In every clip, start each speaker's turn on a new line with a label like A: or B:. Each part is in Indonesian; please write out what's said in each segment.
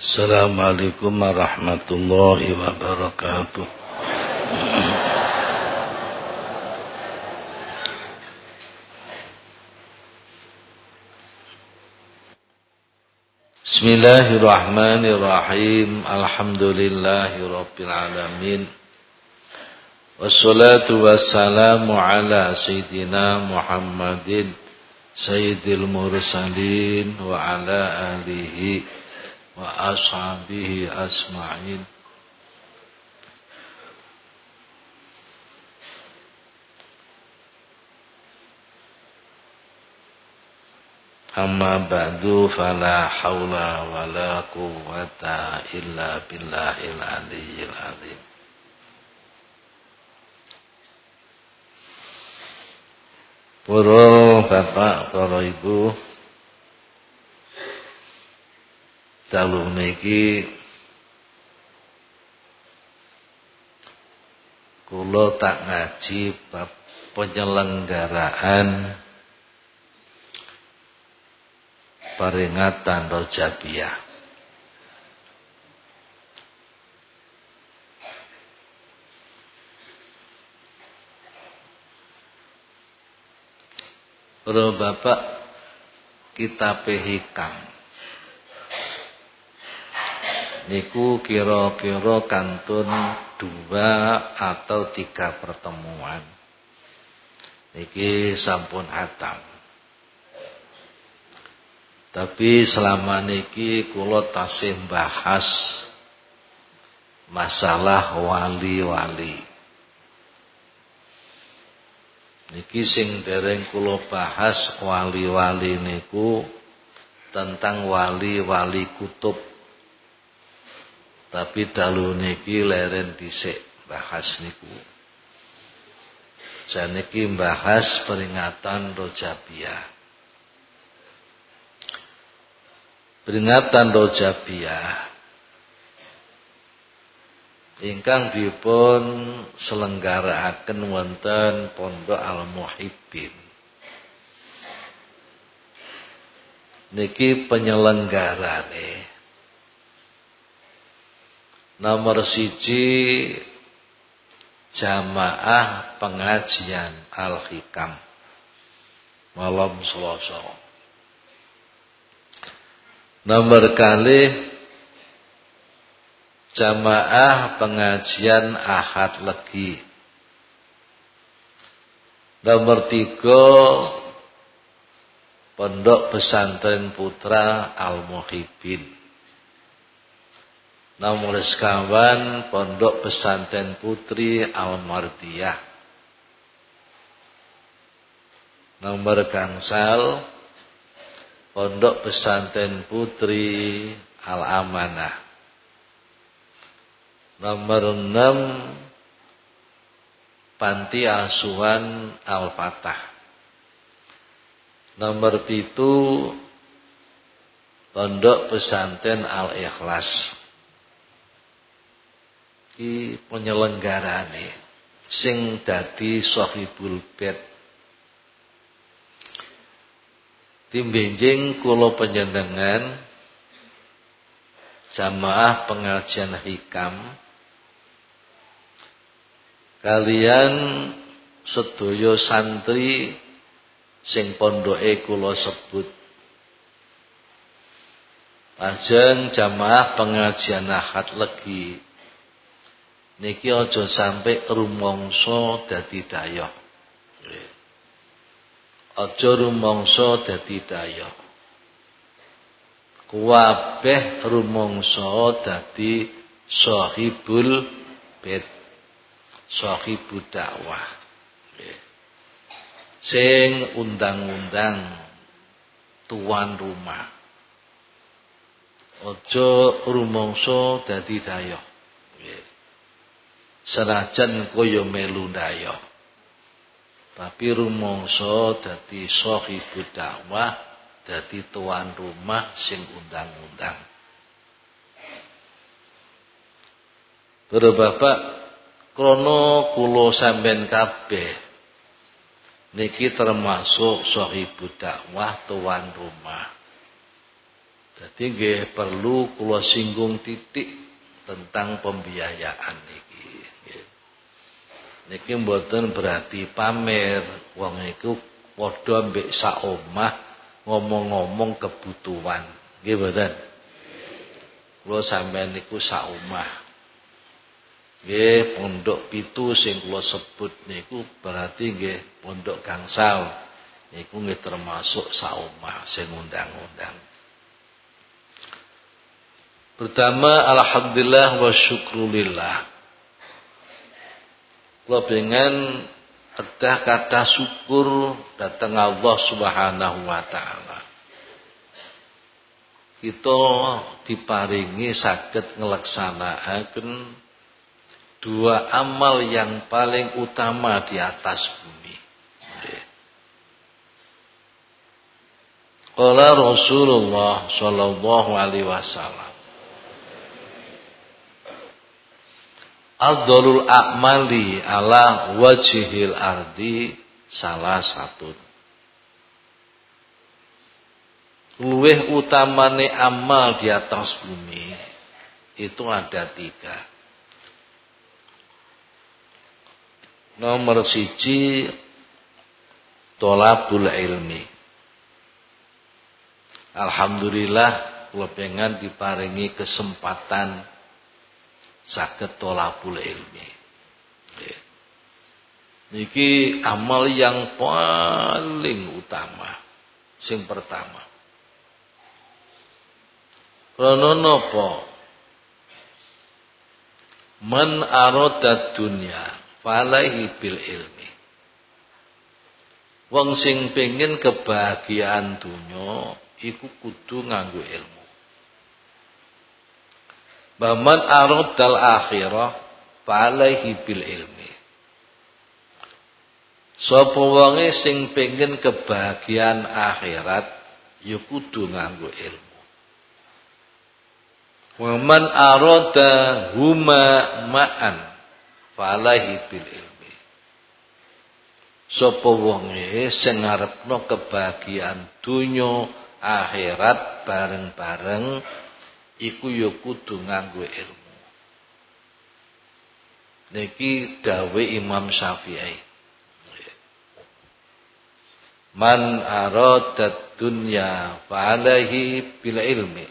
A: Assalamualaikum warahmatullahi wabarakatuh. Bismillahirrahmanirrahim. Alhamdulillahi rabbil alamin. Wassalatu wassalamu ala sayyidina Muhammadin sayyidil mursalin wa ala alihi وأصحابه أجمعين. أما بعد فلا حول ولا قوة إلا بالله العلي العظيم. Para bapak, para ibu. Dalu niki kula tak ngaji penyelenggaraan peringatan Rojabiah. Para bapak kita pehikam niku kira-kira kantun dua atau tiga pertemuan. Niki sampun hatam. Tapi selama niki kula tasih bahas masalah wali-wali. Niki sing dereng kula bahas wali-wali niku tentang wali-wali kutub tapi dalu niki leren dhisik bahas niku. Saniki bahas peringatan Rojabiah. Peringatan Rojabiah ingkang dipun selenggarakan wonten Pondok Al Muhibbin. Niki penyelenggarane Nomor siji jamaah pengajian Al-Hikam malam Selasa. Nomor kali jamaah pengajian Ahad Legi. Nomor tiga Pondok Pesantren Putra Al-Muhibin. Nomor sekawan Pondok Pesantren Putri Al-Mardiyah. Nomor gangsal Pondok Pesantren Putri Al-Amanah. Nomor enam Panti Asuhan Al-Fatah. Nomor pitu Pondok Pesantren Al-Ikhlas iki penyelenggarane sing dadi sahibul bait. Timbenjing kula panjenengan jamaah pengajian hikam kalian sedaya santri sing pondoke kula sebut. Lajeng jamaah pengajian ahad legi niki aja sampai rumangsa dadi daya. Aja rumangsa dadi daya. Kuwabeh rumangsa dadi sahibul bait, sahibud dakwah. Sing undang-undang tuan rumah. Aja rumangsa dadi daya senajan kaya melu ndaya tapi rumangsa dadi sahibud dakwah dadi tuan rumah sing undang-undang Para bapak krana kula sampean kabeh niki termasuk sahibud dakwah tuan rumah. Jadi perlu kula singgung titik tentang pembiayaan niki. Niki mboten berarti pamer, wong iku padha mbek sak omah ngomong-ngomong kebutuhan. Nggih mboten? Kula sampean niku sak omah. Nggih, pondok pitu sing kula sebut niku berarti nggih pondok gangsal. Niku nggih termasuk sak omah sing undang-undang. Pertama alhamdulillah wa syukrulillah. Kula pengen kedah kata syukur datang Allah Subhanahu wa taala. Kita diparingi saged ngelaksanakaken dua amal yang paling utama di atas bumi. Qala Rasulullah sallallahu alaihi wasallam Abdulul a'mali ala wajihil ardi salah satu. Luweh utamane amal di atas bumi itu ada tiga. Nomor siji tolabul ilmi. Alhamdulillah kula diparingi kesempatan saged tolabul ilmi. Niki amal yang paling utama. Sing pertama. Krana napa? Man arada dunya falaihi bil ilmi. Wong sing pengen kebahagiaan dunya iku kudu nganggo ilmu. Baman dal akhirah fa'alaihi bil ilmi. Sapa wonge sing pengen kebahagiaan akhirat ya kudu nganggo ilmu. Waman arada huma ma'an fa'alaihi bil ilmi. Sapa wonge sing ngarepno kebahagiaan dunya akhirat bareng-bareng iku ya kudu nganggo ilmu. Niki dawe Imam Syafi'i. Man arada dunya fa alaihi bil ilmi.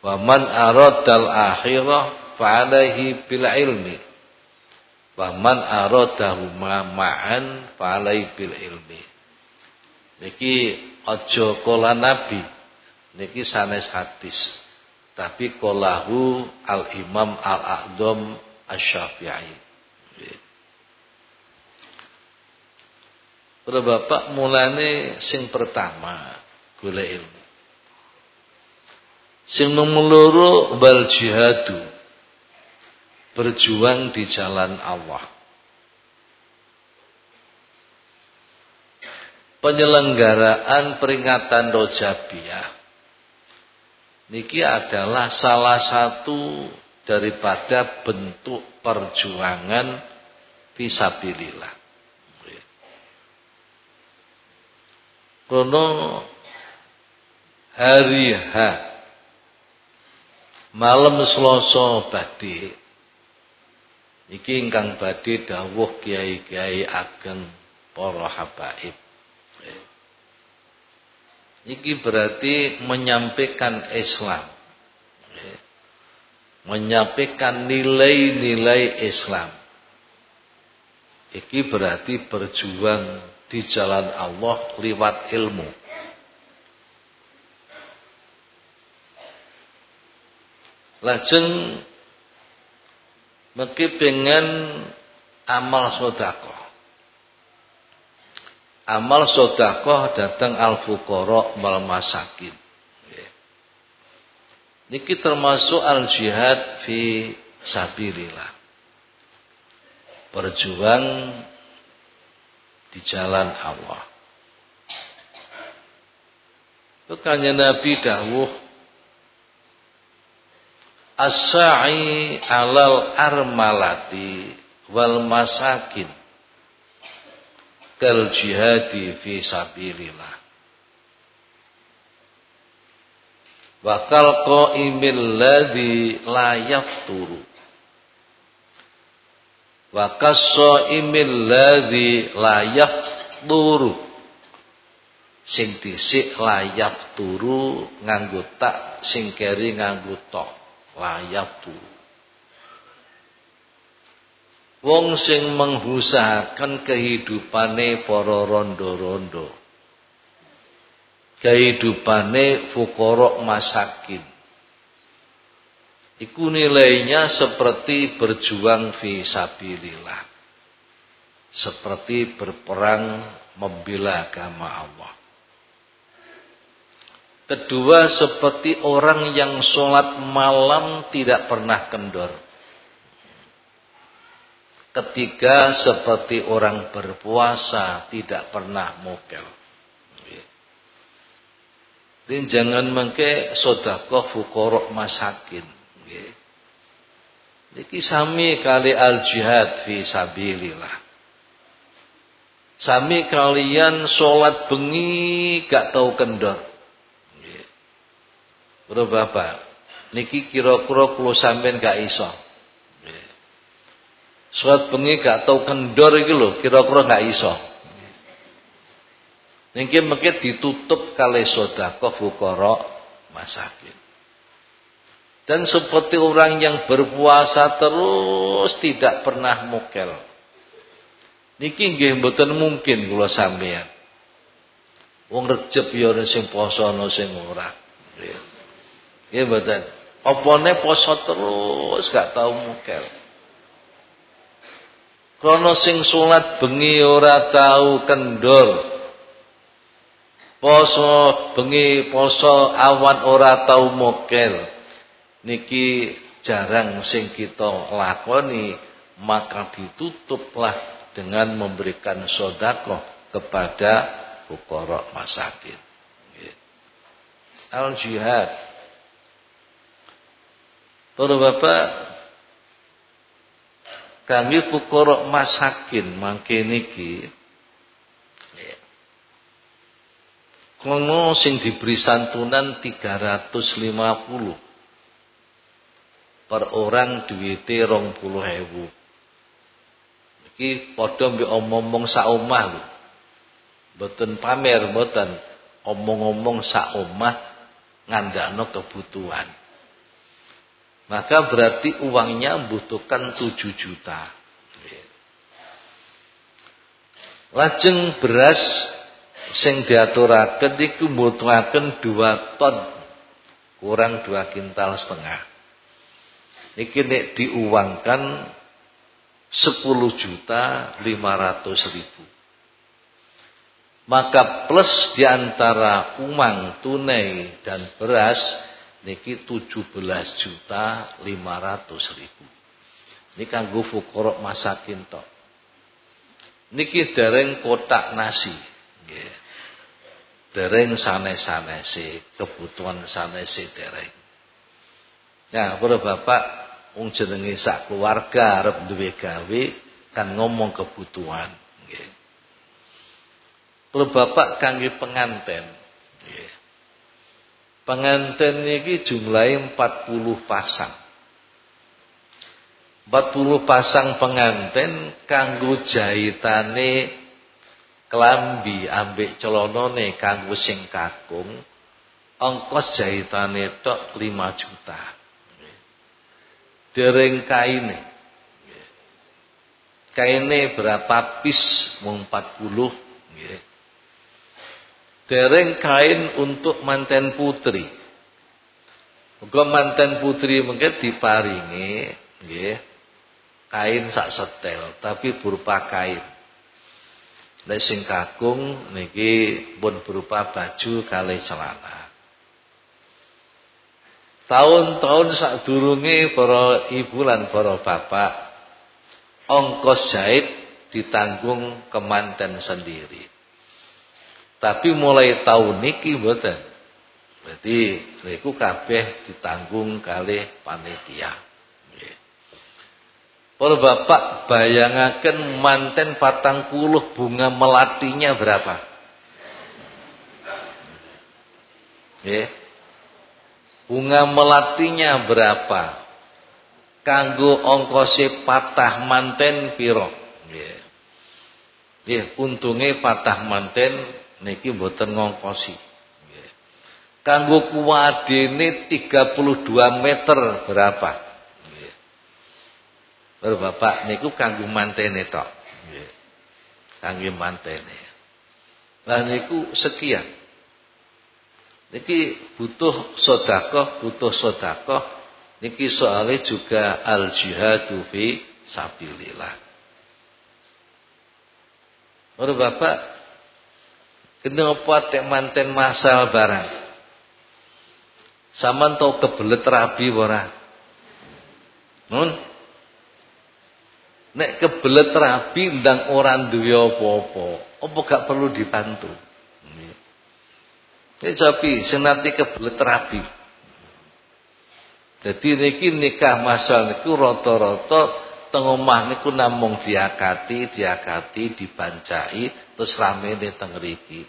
A: Wa man arada al akhirah fa alaihi bil ilmi. Wa man huma ma'an fa alaihi bil ilmi. Niki aja kala Nabi niki sanes hadis tapi kolahu al imam al a'dham asy-syafi'i Para bapak mulane sing pertama golek ilmu. Sing nomor loro bal jihadu. Berjuang di jalan Allah. Penyelenggaraan peringatan Rojabiyah niki adalah salah satu daripada bentuk perjuangan fisabilillah. Krono hari H malam Selasa badhe iki ingkang badhe dawuh kiai-kiai ageng para habaib. Iki berarti menyampaikan Islam. Menyampaikan nilai-nilai Islam. Iki berarti berjuang di jalan Allah lewat ilmu. Lajeng meki pengen amal sodako amal sodakoh datang al fuqara wal masakin. Niki termasuk al jihad fi sabilillah. Berjuang di jalan Allah. Bukannya Nabi dawuh As-sa'i alal armalati wal masakin kal jihadi fi sabilillah. Wakal qaimil ladzi la yafturu. Wa qasaimil ladzi la yafturu. Sing dhisik layap turu nganggo tak, sing keri nganggo tok. Layap turu. Wong sing menghusahaken kehidupane para rondo-rondo kehidupane fukorok masakin. Iku nilainya seperti berjuang fi sabilillah. Seperti berperang membela agama Allah. Kedua seperti orang yang sholat malam tidak pernah kendor. Ketiga seperti orang berpuasa tidak pernah mokel. Ini jangan mengke sodakoh fukorok masakin. Niki sami kali al jihad fi sabilillah. Sami kalian sholat bengi gak tahu kendor. Bro bapak, niki kira-kira kulo sampean gak iso. Sholat bengi gak tahu kendor iki lho, kira-kira gak iso. Niki mungkin ditutup kali sodako fukara masakin. Dan seperti orang yang berpuasa terus tidak pernah mukel. Niki nggih mboten mungkin kula sampeyan. Wong Recep ya ana sing poso ana sing ora. Nggih mboten. Opone poso terus gak tau mukel. Krono sing salat bengi ora tau kendor. Poso bengi poso awan ora tau mokel. Niki jarang sing kita lakoni maka ditutuplah dengan memberikan sodako kepada fuqara masakin al jihad Para bapak kami fuqara masakin mangke niki Kono sing diberi santunan 350 per orang duwite 20.000. Iki padha mbek omong-omong sak omah lho. Mboten pamer mboten, omong-omong sak omah ngandakno kebutuhan. Maka berarti uangnya membutuhkan 7 juta. Lajeng beras sing diaturaken iku mbutuhaken 2 ton kurang 2 kintal setengah iki nek diuangkan 10 juta 500 ribu maka plus di antara umang tunai dan beras niki 17 juta 500 ribu ini kanggo fukorok masakin tok niki dereng kotak nasi nggih dereng sanes-sanese, kebutuhan sanese dereng. Ya, para bapak wong jenenge sak keluarga arep duwe gawe kan ngomong kebutuhan nggih. Para bapak kangge penganten. Penganten iki jumlahe 40 pasang. 40 pasang penganten kanggo jahitane klambi ambek celonone kanggo sing kakung ongkos jahitane tok 5 juta. Dereng kaine. Kaine berapa pis mung 40 nggih dereng kain untuk manten putri Muga manten putri mungkin diparingi nggih kain sak setel tapi berupa kain Nek sing kakung niki pun berupa baju kali celana. Tahun-tahun sadurunge para ibu lan para bapak ongkos jahit ditanggung kemanten sendiri. Tapi mulai tahun niki mboten. Berarti niku kabeh ditanggung kali panitia. Para bapak bayangaken manten patang puluh bunga melatinya berapa? Ya. Bunga melatinya berapa? Kanggo ongkose patah manten piro? Nggih. Nggih, untunge patah manten niki mboten ngongkosi. Nggih. Kanggo kuwadene 32 meter berapa? Nggih. Bapak niku kanggo mantene tok. Nggih. Kanggo mantene. Lah niku sekian. Niki butuh sodakoh, butuh sodakoh. Niki soalnya juga al jihadu fi sabilillah. Ora Bapak kenapa tek manten masal barang? Saman tau kebelet rabi ora? Nun? Nek kebelet rabi ndang orang duwe apa-apa, apa gak perlu dibantu? Ini sapi senanti kebelet rabi. Jadi niki nikah masal niku rata-rata teng omah niku namung diakati, diakati, dibancai terus ramene teng mriki.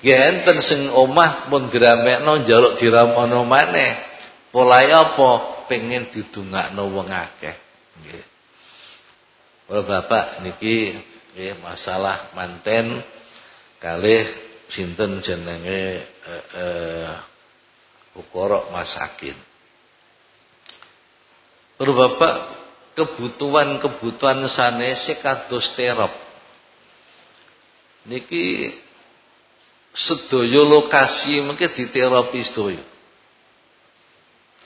A: Ya enten sing omah pun diramekno njaluk diramono maneh. Polahe apa? Pengen didongakno wong akeh. Nggih. Bapak niki masalah manten kalih sinten jenenge eh, eh, ukorok masakin. Terus Bapak kebutuhan-kebutuhan sanese kados terop. Niki sedaya lokasi mungkin diteropi sedaya.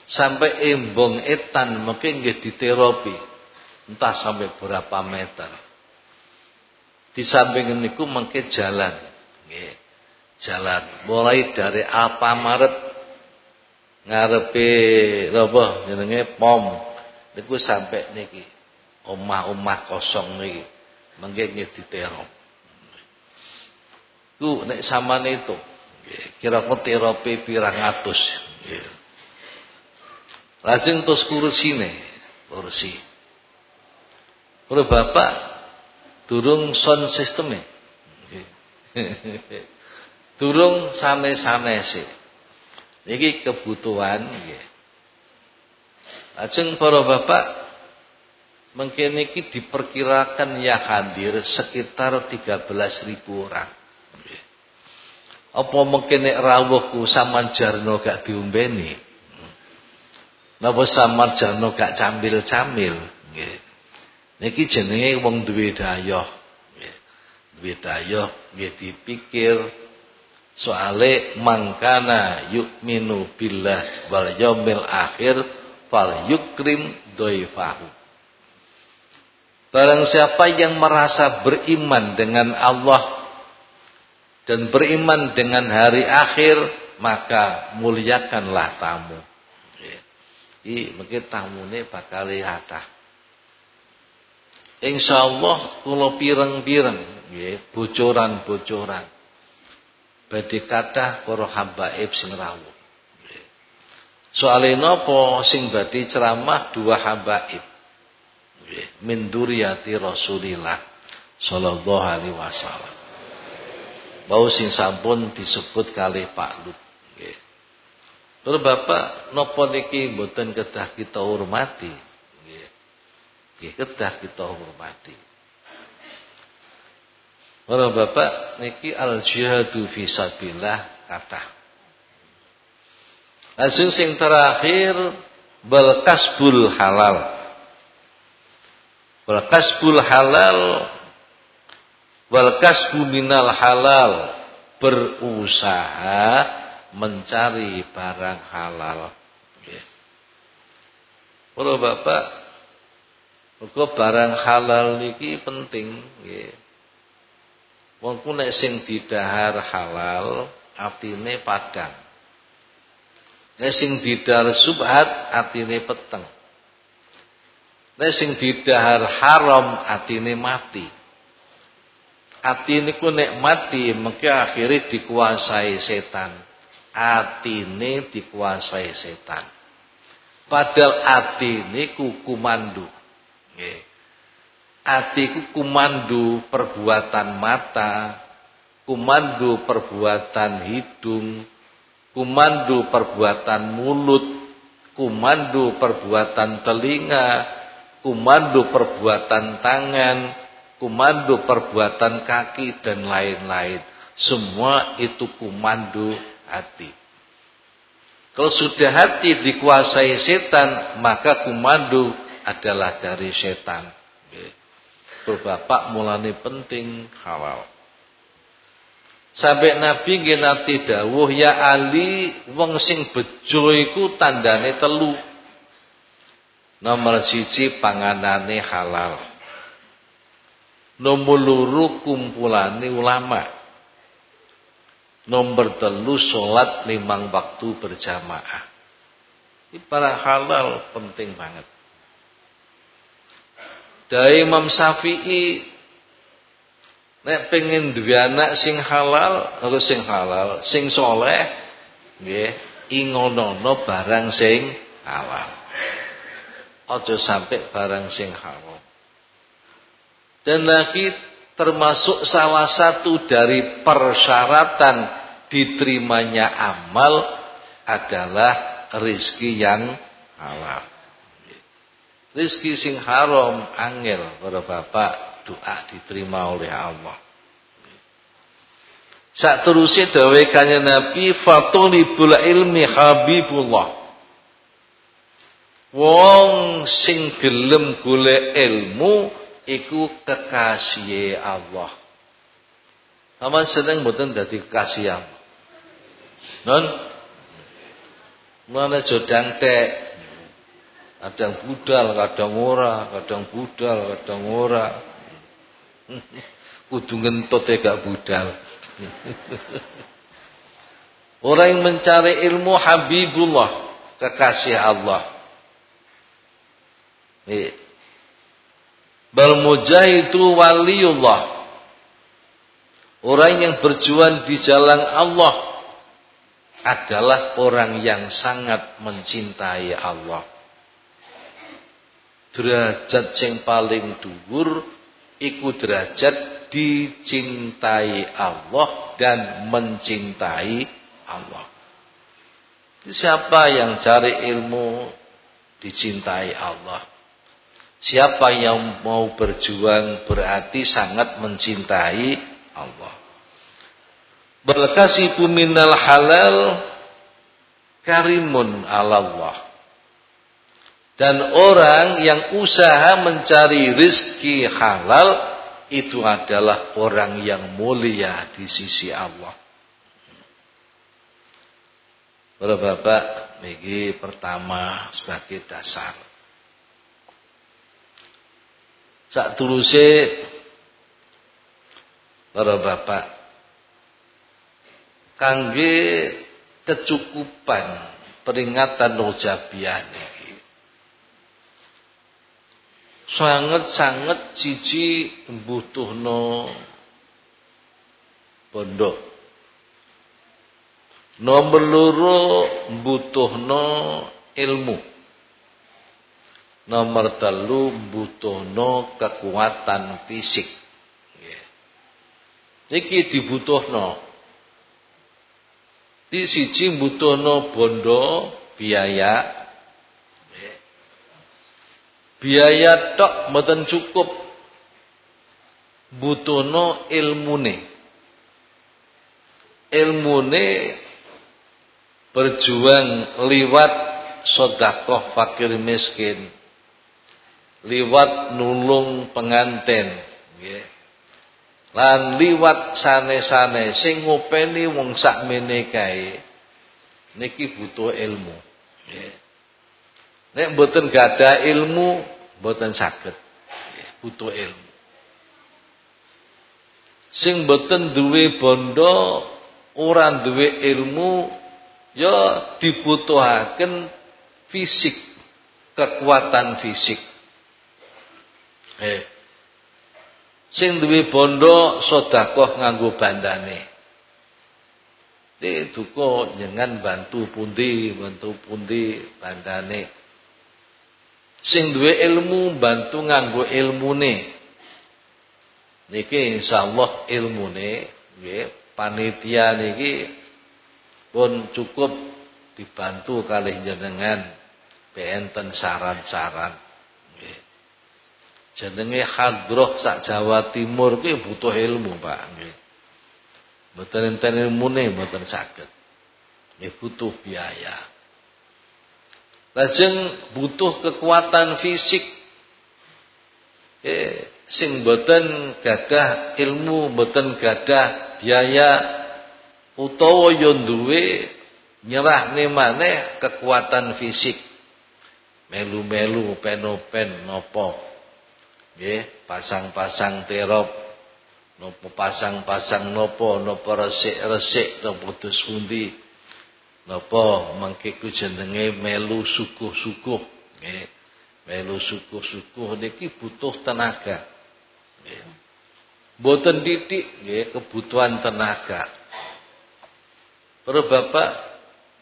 A: Sampai embong etan mungkin nggih diteropi. Entah sampai berapa meter. Di samping niku mungkin jalan. Nggih jalan mulai dari Alfamaret ngarepe napa jenenge pom niku sampai niki omah-omah kosong niki mengke nggih diterop ku nek samane itu kira-kira terope pirang atus lajeng terus kursine kursi Ora bapak durung sound sisteme Durung sanes-sanese. Niki kebutuhan nggih. Lajeng para bapak mungkin niki diperkirakan ya hadir sekitar 13.000 orang. Apa mungkin nek rawuhku jarno gak diombeni? Napa jarno gak cambil-cambil? Nggih. Niki jenenge wong duwe dayoh. Nggih. Duwe dayoh nggih dipikir Soale mangkana yu'minu billah wal yaumil akhir fal yukrim doifahu. Barang siapa yang merasa beriman dengan Allah dan beriman dengan hari akhir, maka muliakanlah tamu. Iki mungkin tamune bakal hadah. Insyaallah kula pireng-pireng nggih bocoran-bocoran badhe kathah para habaib sing rawuh. Soale napa sing badhe ceramah dua habaib. Min duriyati Rasulillah sallallahu alaihi wasallam. Bau sing sampun disebut kali Pak Lut. Terus Bapak napa niki mboten kedah kita hormati? Nggih. Kedah kita hormati. Para bapak niki al jihadu fi sabilillah kata. Langsung sing terakhir bal kasbul halal. Bal kasbul halal wal kasbu minal halal berusaha mencari barang halal. Para bapak, mergo barang halal niki penting nggih. Wong ku nek sing didahar halal atine padang. Nek sing didahar subhat atine peteng. Nek sing didahar haram atine mati. Atine ku nek mati mengke akhirnya dikuasai setan. Atine dikuasai setan. Padahal atine ku kumandu. Nggih. Atiku kumandu perbuatan mata, kumandu perbuatan hidung, kumandu perbuatan mulut, kumandu perbuatan telinga, kumandu perbuatan tangan, kumandu perbuatan kaki dan lain-lain. Semua itu kumandu hati. Kalau sudah hati dikuasai setan, maka kumandu adalah dari setan. Berbapak mulai penting halal. Sampai Nabi nanti dawuh ya Ali wong sing bejo iku tandane telu. Nomor siji panganane halal. Nomor loro kumpulane ulama. Nomor telu sholat limang waktu berjamaah. Ini para halal penting banget. Dari Imam Syafi'i nek pengen duwe anak sing halal, atau sing halal, sing soleh, nggih, ingonono barang sing halal. Aja sampai barang sing haram. Dan lagi termasuk salah satu dari persyaratan diterimanya amal adalah rizki yang halal. Rizki sing haram angel para bapak doa diterima oleh Allah. Saat terusnya dawai kanya Nabi fatulibul ilmi habibullah. Wong sing gelem golek ilmu iku kekasih Allah. Aman seneng mboten dadi kekasih Allah. Non Mana jodang tek Kadang budal, kadang ora, kadang budal, kadang ora. Kudu ya gak budal. Orang yang mencari ilmu Habibullah, kekasih Allah. Bal mujahidu waliullah. Orang yang berjuang di jalan Allah adalah orang yang sangat mencintai Allah derajat sing paling dhuwur iku derajat dicintai Allah dan mencintai Allah. Siapa yang cari ilmu dicintai Allah. Siapa yang mau berjuang berarti sangat mencintai Allah. Berkasibu minal halal karimun Allah. Dan orang yang usaha mencari rizki halal itu adalah orang yang mulia di sisi Allah. Para bapak, ini pertama sebagai dasar. Sak tuluse para bapak kangge kecukupan peringatan Rojabiah sangat-sangat siji mbutuhno bondo. Nomor loro mbutuhno ilmu. Nomor telu mbutuhno kekuatan fisik. Iki dibutuhno. Di siji mbutuhno bondo biaya. Biaya tok mboten cukup. Butuhno ilmune. Ilmune berjuang liwat sodakoh fakir miskin liwat nulung penganten nggih lan liwat sane-sane sing ngopeni wong sakmene kae niki butuh ilmu nggih Nek mboten gada ilmu, mboten saged. Butuh ilmu. Sing mboten duwe bondo, ora duwe ilmu, ya dibutuhaken fisik, kekuatan fisik. Eh. Sing duwe bondo sedekah nganggo bandane. Kok jangan bantu pundi, bantu pundi bandane sing duwe ilmu bantu nganggo ilmune niki insyaallah ilmune nggih panitia niki pun cukup dibantu kali jenengan benten saran-saran jenenge hadroh sak Jawa Timur kuwi butuh ilmu Pak. Nggih mboten enten ilmune mboten saged. Nggih butuh biaya. Lajeng butuh kekuatan fisik. Eh sing mboten gadah ilmu mboten gadah biaya utawa yo duwe nyerahne maneh kekuatan fisik. Melu-melu penopen nopo nggih pasang-pasang terop nopo pasang-pasang nopo nopo resik-resik nopo dus pundi. Nopo mangke ku jenenge melu sukuh-sukuh. Nggih melu sukuh-sukuh niki butuh tenaga. Nggih. Mboten titik nggih kebutuhan tenaga. Para bapak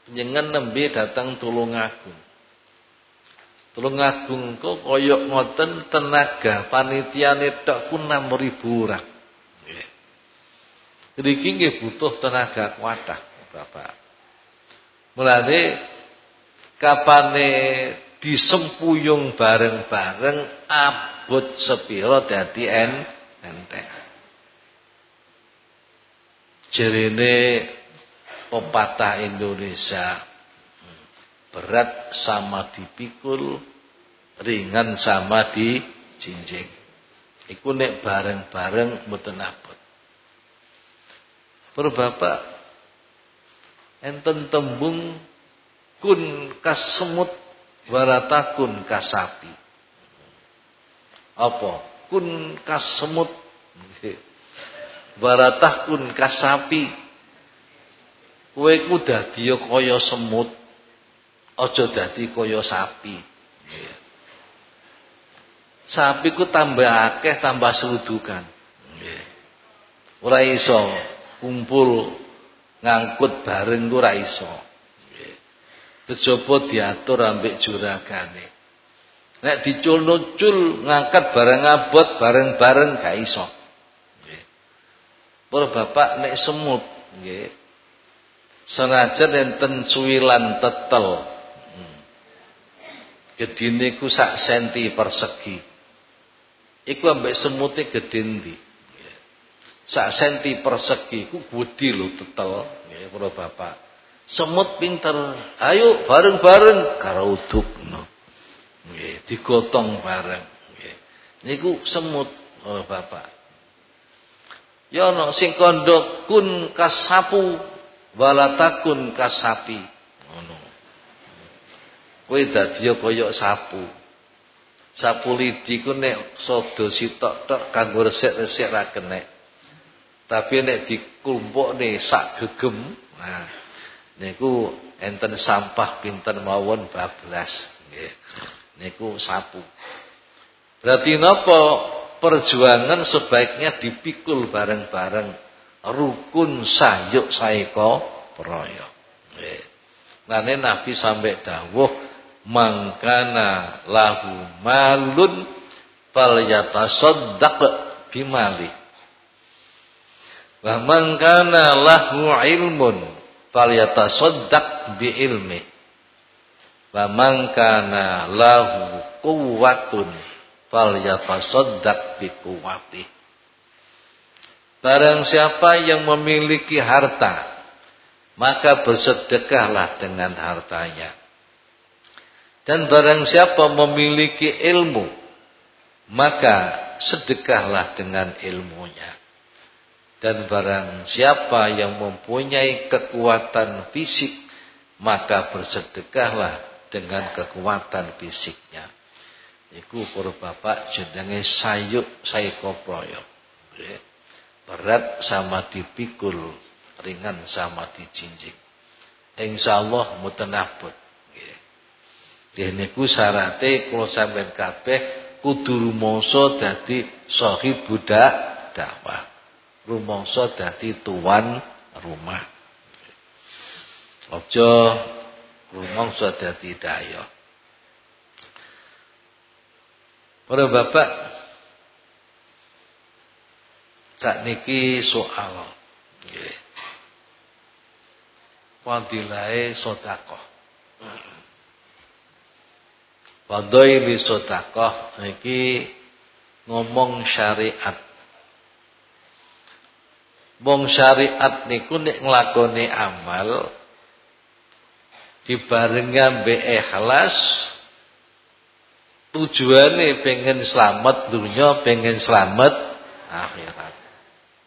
A: penjenengan nembe datang Tulungagung. Tulungagung kok koyok ngoten tenaga panitiane tok ku 6000 orang. Nggih. Niki butuh tenaga kuatah, Bapak. Mulane kapane disempuyung bareng-bareng abot sepiro dadi en enteng. Jerene pepatah Indonesia berat sama dipikul ringan sama dijinjing. Iku nek bareng-bareng mboten abot. Para bapak enten tembung kun kasemut waratakun kasapi. Apa? Kun kasemut waratahkun kasapi. Kowe ku dadi kaya semut, aja dadi kaya sapi. Sapi ku tambah akeh tambah seludukan. Ora iso kumpul ngangkut bareng ku ora iso. Kejaba diatur ambek juragane. Nek dicul-nucul ngangkat bareng abot bareng-bareng gak iso. Nggih. Para bapak nek semut nggih Senajan enten cuwilan tetel. Gedine ku sak senti persegi. Iku ambek semute gedhe ndi? Sak senti persegi ku gede lho tetel, nggih para bapak. Semut pinter. Ayo bareng-bareng karo udukno. Nggih, digotong bareng. Nggih. Niku semut, oh bapak. Ya ana sing kandha kun kasapu walatakun kasapi ngono kowe dadi kaya sapu. Sapu lidi ku nek sada sitok tok kanggo resik-resik ra kenek. Tapi nek dikumpukne sak gegem nah niku enten sampah pinten mawon bablas nggih. Niku sapu. Berarti napa perjuangan sebaiknya dipikul bareng-bareng rukun sayuk saiko proyo. Nane Nabi sampai dawuh mangkana lahu malun fal yatasaddaq bimali. Wa mangkana lahu ilmun fal yatasaddaq bi ilmi. Wa mangkana lahu quwwatun fal yatasaddaq bi quwwatihi. Barang siapa yang memiliki harta, maka bersedekahlah dengan hartanya. Dan barang siapa memiliki ilmu, maka sedekahlah dengan ilmunya. Dan barang siapa yang mempunyai kekuatan fisik, maka bersedekahlah dengan kekuatan fisiknya. Iku para bapak jenenge sayuk saikoproyo. Berat sama dipikul ringan sama dijinjing insyaallah mboten abot nggih niku syarate kula sampean kabeh kudu rumangsa dadi sahib budak dakwah rumangsa dadi tuan rumah aja rumangsa dadi daya Para bapak niki soal nggih. fadilai sedekah. Fadhaili sedekah iki ngomong syariat. Wong syariat niku nek nglakoni amal dibarengi ambek ikhlas tujuane pengen selamat dunia, pengen selamat akhirat.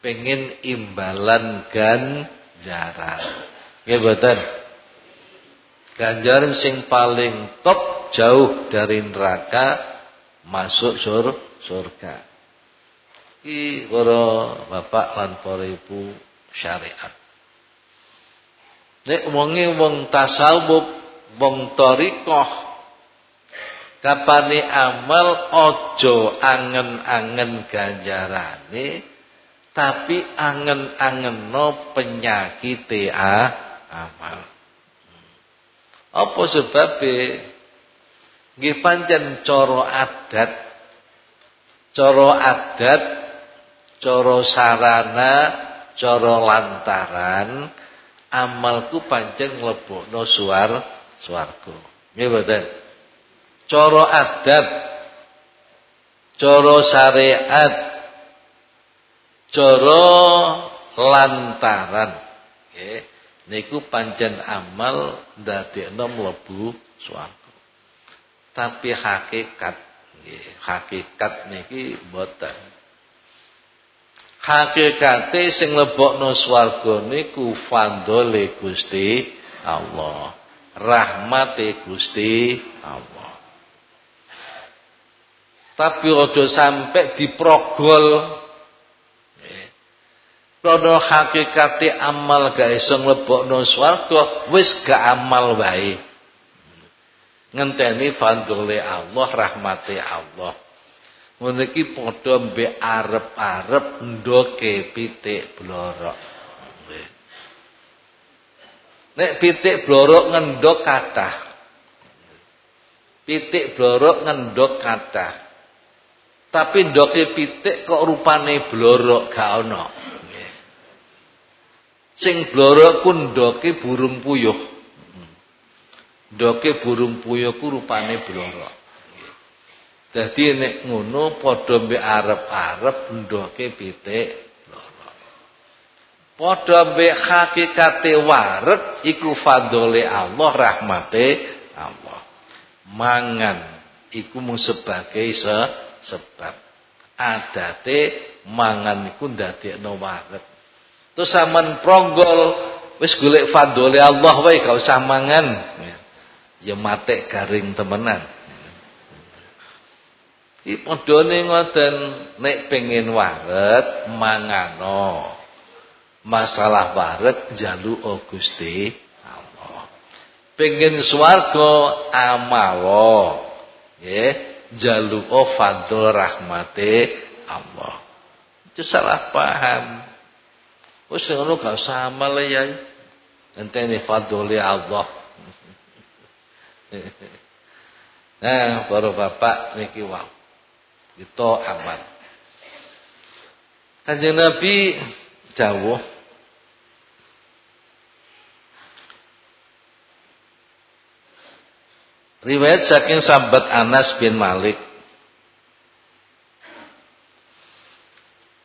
A: Pengen imbalan ganjaran. Nggih mboten? Ganjaran sing paling top jauh dari neraka masuk sur surga. Iki para bapak lan para ibu syariat. Nek wonge wong tasawuf, wong thariqah kapane amal aja angen-angen ganjarane tapi angen-angenno penyakite amal. Apa sebabe? Nggih pancen cara adat cara adat Coro sarana, coro lantaran amalku pancen no suar swarga. Nggih mboten? Cara adat, cara syariat, cara lantaran. Nggih. Niku pancen amal ndadekno mlebu swarga. Tapi hakikat hakikat niki mboten hakikate sing lebokno swarga niku fadhole Gusti Allah rahmate Gusti Allah tapi aja sampai diprogol Rono hakikate amal gak iso mlebokno swarga wis gak amal wae ngenteni fadhole Allah rahmate Allah Ngono iki padha mbek arep-arep ndoke pitik blorok. Nek pitik blorok ngendok kathah. Pitik blorok ngendok kathah. Tapi ndoke pitik kok rupane blorok gak ana. Sing blorok ku burung puyuh. Ndoke burung puyuh ku rupane blorok. Dadi nek ngono padha mbek arep-arep ndoke pitik loro. Padha mbek hakikate wareg iku fadhole Allah, rahmate Allah. Mangan iku mung sebagai se sebab. Adate mangan iku ndadekno wareg. Terus sampean pronggol wis golek fadhole Allah wae gak usah mangan. Ya matek garing temenan. Iki padane ngoten nek pengen waret mangano. Masalah waret njaluk Gusti Allah. Pengen swarga amalo. Nggih, njaluk fadl rahmate Allah. Itu salah paham. Wis ngono gak usah amal ya. Entene fadhole Allah. Nah, para bapak niki wae. Itu aman. Kanjeng Nabi jauh Riwayat saking sahabat Anas bin Malik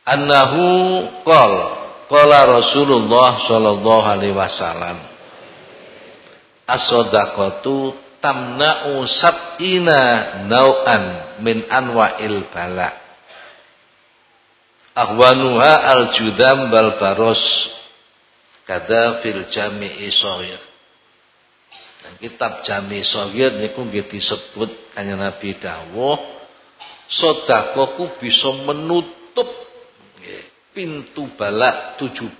A: Annahu qol qala Rasulullah sallallahu alaihi wasallam As-sadaqatu tamna'u sab'ina nau'an min anwa'il bala. Ahwanuha al-judam bal baros kada fil jami'i sahir dan kitab jami sahir niku nggih disebut kanya Nabi dawuh sedekahku bisa menutup pintu bala 70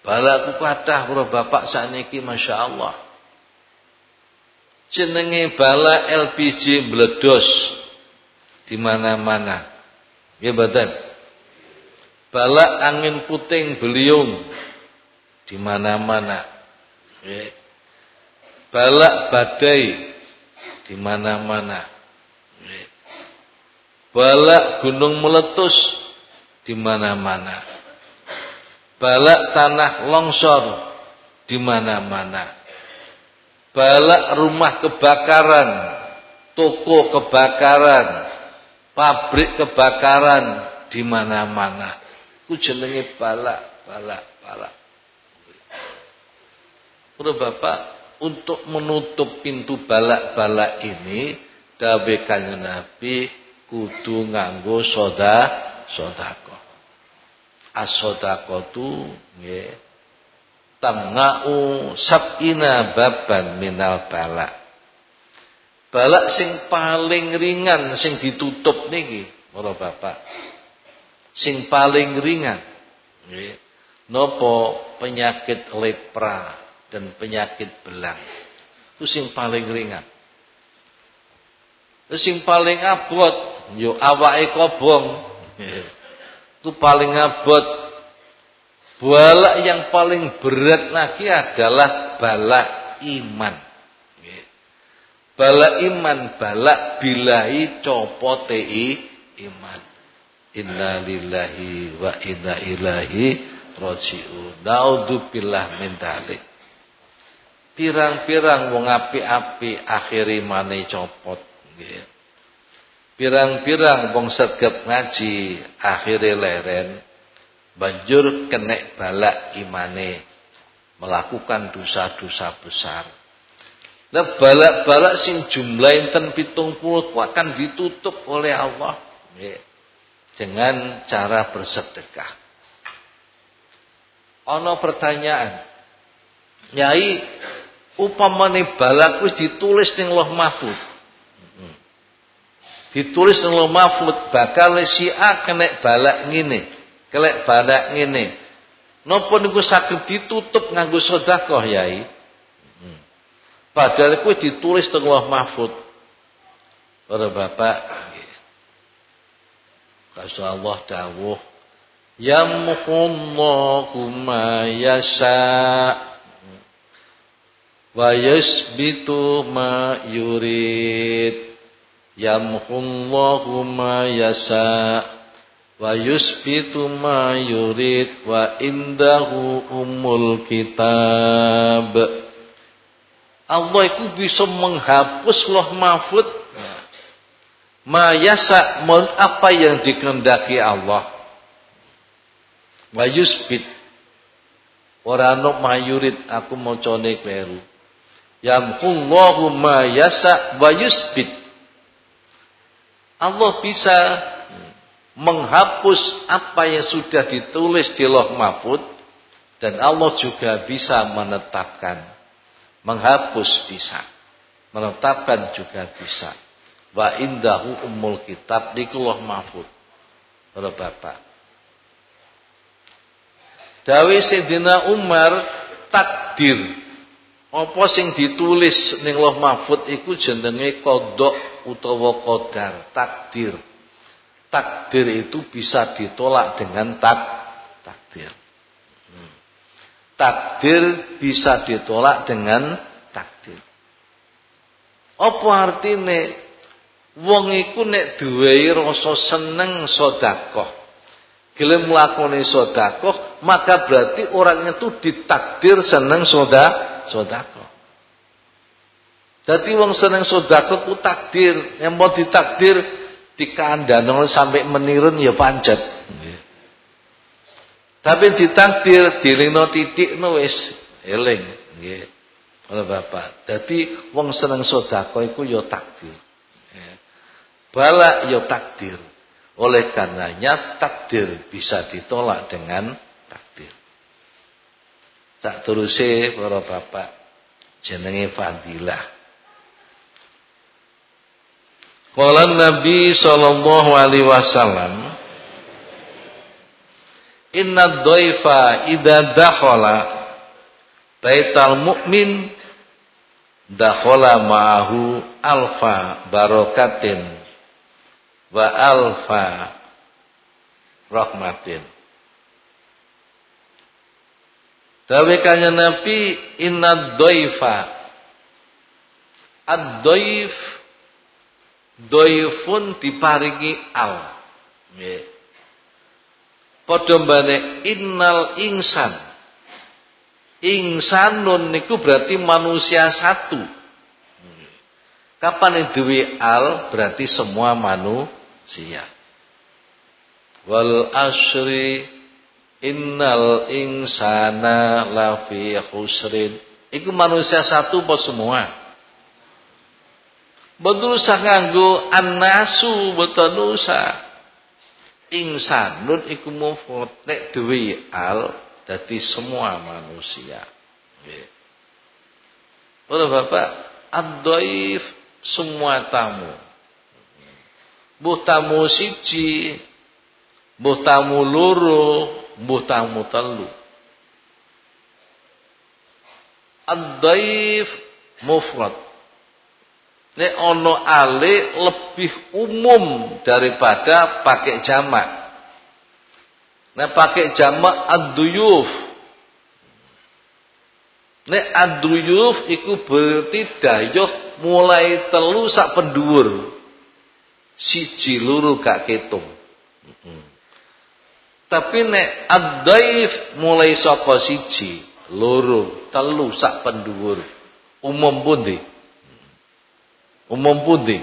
A: Balaku kathah para bapak sakniki masyaallah jenenge bala LPG meledos di mana-mana. Ya badan. Bala angin puting beliung di mana-mana. Ya. Bala badai di mana-mana. Ya. Bala gunung meletus di mana-mana. balak tanah longsor di mana-mana. Balak rumah kebakaran, toko kebakaran, pabrik kebakaran di mana-mana. Ku jenenge balak, balak, balak. Udah Bapak, untuk menutup pintu balak-balak ini, dawe kanjeng Nabi kudu nganggo soda sodako. As-sodaqatu nggih tamna'u sab'ina baban minal balak. Balak sing paling ringan sing ditutup niki, para Bapak. Sing paling ringan nggih. Nopo penyakit lepra dan penyakit belang. Itu sing paling ringan. Sing paling abot yo awake kobong. Itu paling abot. Balak yang paling berat lagi adalah balak iman. Balak iman, balak bilahi copotei iman. Inna lillahi wa inna ilahi roji'un. Naudzubillah min dalik. Pirang-pirang wong api-api akhiri mane copot Pirang-pirang wong segep ngaji akhiri leren banjur kenek balak imane melakukan dosa-dosa besar. Nah balak-balak sing jumlah enten pitung puluh akan ditutup oleh Allah dengan cara bersedekah. Ono pertanyaan, Nyai, upamane balak wis ditulis ning Loh Mahfud. Hmm. Ditulis Loh Mahfud bakal si A kena balak ngene, kelek balak ngene. Napa niku saged ditutup nganggo sedekah, Yai? Hmm. Padahal kuwi ditulis teng Loh Mahfud. Para bapak Kasih Allah dawuh Yamhullahu ma yasha' wa yasbitu ma yurid yamhullahu ma yasa wa yusbitu ma yurid wa indahu umul kitab. Allah itu bisa menghapus loh mahfud. Ma yasa apa yang dikehendaki Allah? Wa yusbit mayurid aku mau cone kleru Yamhullahu ma yasa wa yusbit. Allah bisa menghapus apa yang sudah ditulis di Loh Mahfud dan Allah juga bisa menetapkan. Menghapus bisa. Menetapkan juga bisa. Wa indahu umul kitab di Loh Mahfud. Para Bapak. Dawi Sayyidina Umar takdir apa sing ditulis ning Loh Mahfud iku jenenge kodok utawa kodar, takdir. Takdir itu bisa ditolak dengan tak takdir. Hmm. Takdir bisa ditolak dengan takdir. Apa artine wong iku nek duwe rasa seneng sedekah, gelem nglakoni sedekah, maka berarti orangnya itu ditakdir seneng sedekah Jadi wong seneng sodako ku takdir, yang mau ditakdir dikandano sampai menirun ya pancet. Tapi ditakdir dilino titik no wis eling nggih. Oleh Bapak. Jadi wong seneng sodako iku ya takdir. Balak ya takdir. Oleh karenanya takdir bisa ditolak dengan tak teruse para bapak jenenge fadilah Qala Nabi sallallahu alaihi wasallam Inna dhaifa idza dakhala baital mu'min dakhala ma'ahu alfa barakatin wa alfa rahmatin Dawe kanya Nabi inna doifa. Ad-doif doifun diparingi al. Nggih. padha mbane innal insan. Insanun niku berarti manusia satu. Kapan duwe al berarti semua manusia. Wal asri innal insana lafi khusrin. Iku manusia satu apa semua betul nganggo annasu betanusa insanun iku mufrad nek duwe al dadi semua manusia. Nggih. Bapak? Ad-dhaif semua tamu. Mbuh tamu siji mbuh tamu loro mbuh tamu telu. Ad-dhaif mufrad Nek ono ale lebih umum daripada pakai jamak. Nek pakai jamak ad-duyuf. Nek ad-duyuf iku berarti dayoh mulai telu sak pendhuwur. Siji loro gak ketung. Tapi nek ad-daif mulai saka siji, loro, telu sak pendhuwur. Umum pundi? Umum pundi?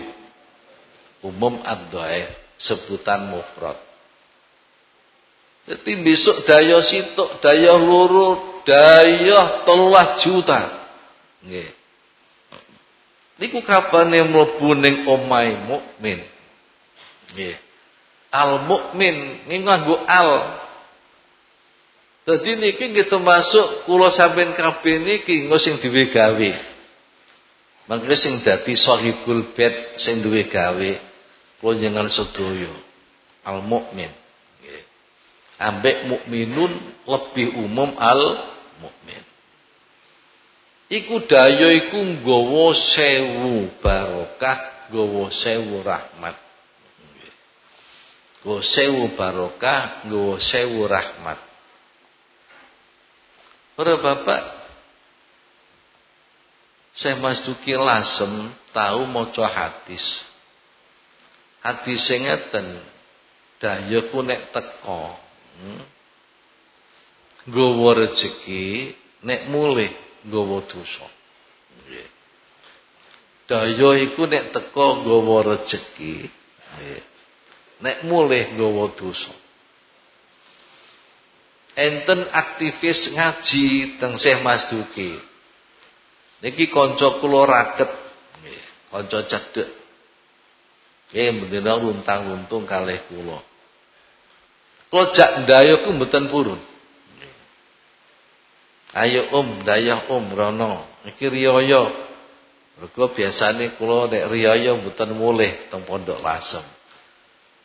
A: Umum ad-dhaif, sebutan mufrad. Jadi besok daya sitok, daya loro, daya telulas juta. Nggih. Niku kapane mlebu ning omahe mukmin. Nggih. Al mukmin nganggo al. Dadi niki nggih termasuk kula sampean kabeh niki nggo sing diwe gawe. Mangke sing dadi sahibul bait sing duwe gawe panjenengan sedaya al mukmin. Nggih. Ambek mukminun lebih umum al mukmin. Iku daya iku nggawa sewu barokah, nggawa sewu rahmat. Nggawa sewu barokah, nggawa sewu rahmat. Para bapak saya Mas Duki lasem tahu maca hadis. Sing ngeten, dayaku nek teko, hmm, rezeki, nek mulih nggawa dosa. Nggih. Daya iku nek teko nggawa rezeki. Nek mulih nggawa dosa. Enten aktivis ngaji teng Syekh Mas Duki. Niki kanca kula raket kanca cedhek. Nggih mendina luntang-luntung kalih kula. Kula jak ndayoku mboten purun. Ayo Om, dayah Om rono. Iki riyaya. Mergo biasane kula nek riyaya mboten mulih teng pondok Lasem.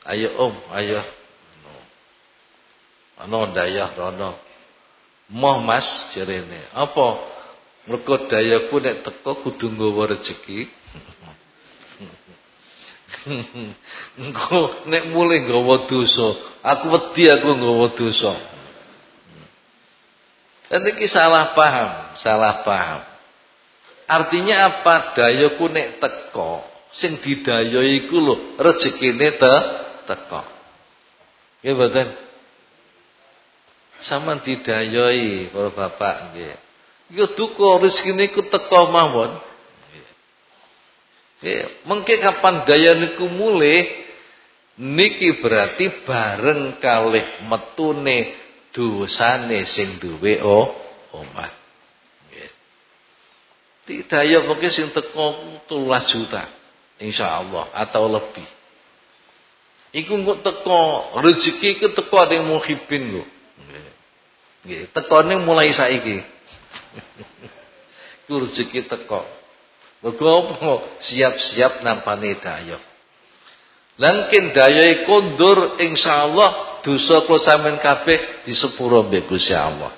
A: Ayo Om, ayo. Ano dayah rono. Moh Mas jerene. Apa? Mergo dayaku nek teko kudu nggawa rezeki. Engko nek mulai nggawa dosa, aku wedi aku nggawa dosa. Dan ini salah paham, salah paham. Artinya apa? Dayaku nek teko, sing didayai iku lho rezekine te teko. Nggih mboten? Sama didayai para bapak nggih. Ya duka rezekine ku teko mawon. Ya, mengke kapan daya niku mulih niki berarti bareng kalih metune dosane sing duwe oh omah. Nggih. Daya mungkin sing teko 13 juta insyaallah atau lebih. Iku kok teko rezeki ku teko ning muhibin lho. Nggih. Tekone mulai saiki. Ku rezeki teko. Mergo Siap-siap nampane daya. Langkin daya kondur insyaallah dosa kula sampean kabeh disepuro mbek Gusti Allah.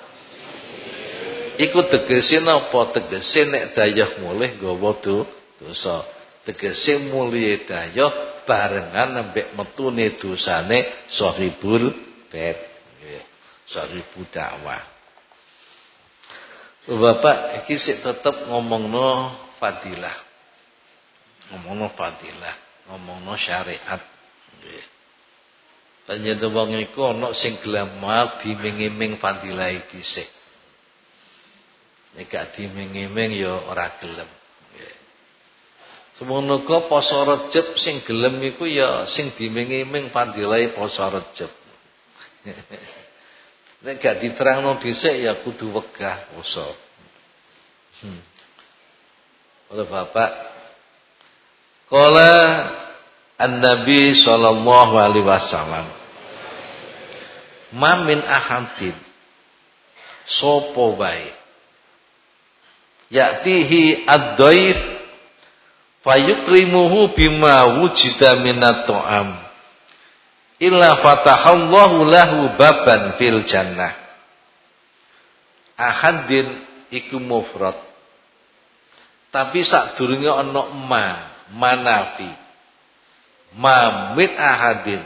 A: Iku tegese napa? Tegese nek daya mulih nggawa dosa. Tegese mulie daya barengan mbek metune dosane sahibul bait. Sahibul dakwah. Bapak iki sik tetep ngomongno fadilah. Ngomongno fadilah, ngomongno syariat. Nggih. Panjenengan wong iku ana sing gelem diming-iming fadilah dhisik. Nek gak diming-iming ya ora gelem. Semono kok poso Rejeb sing gelem iku ya sing diming-iming fadilah poso Rejeb. Nek gak diterangno dhisik ya kudu wegah poso. Hmm. Oleh Bapak Kala An-Nabi sallallahu alaihi wasallam Mamin ahadin sopo bae Ya'tihi ad-daif fayukrimuhu bima wujida minat ta'am illa fatahallahu lahu baban fil jannah ahadin iku mufrad tapi sadurunge ana ma manafi Mamit ahadin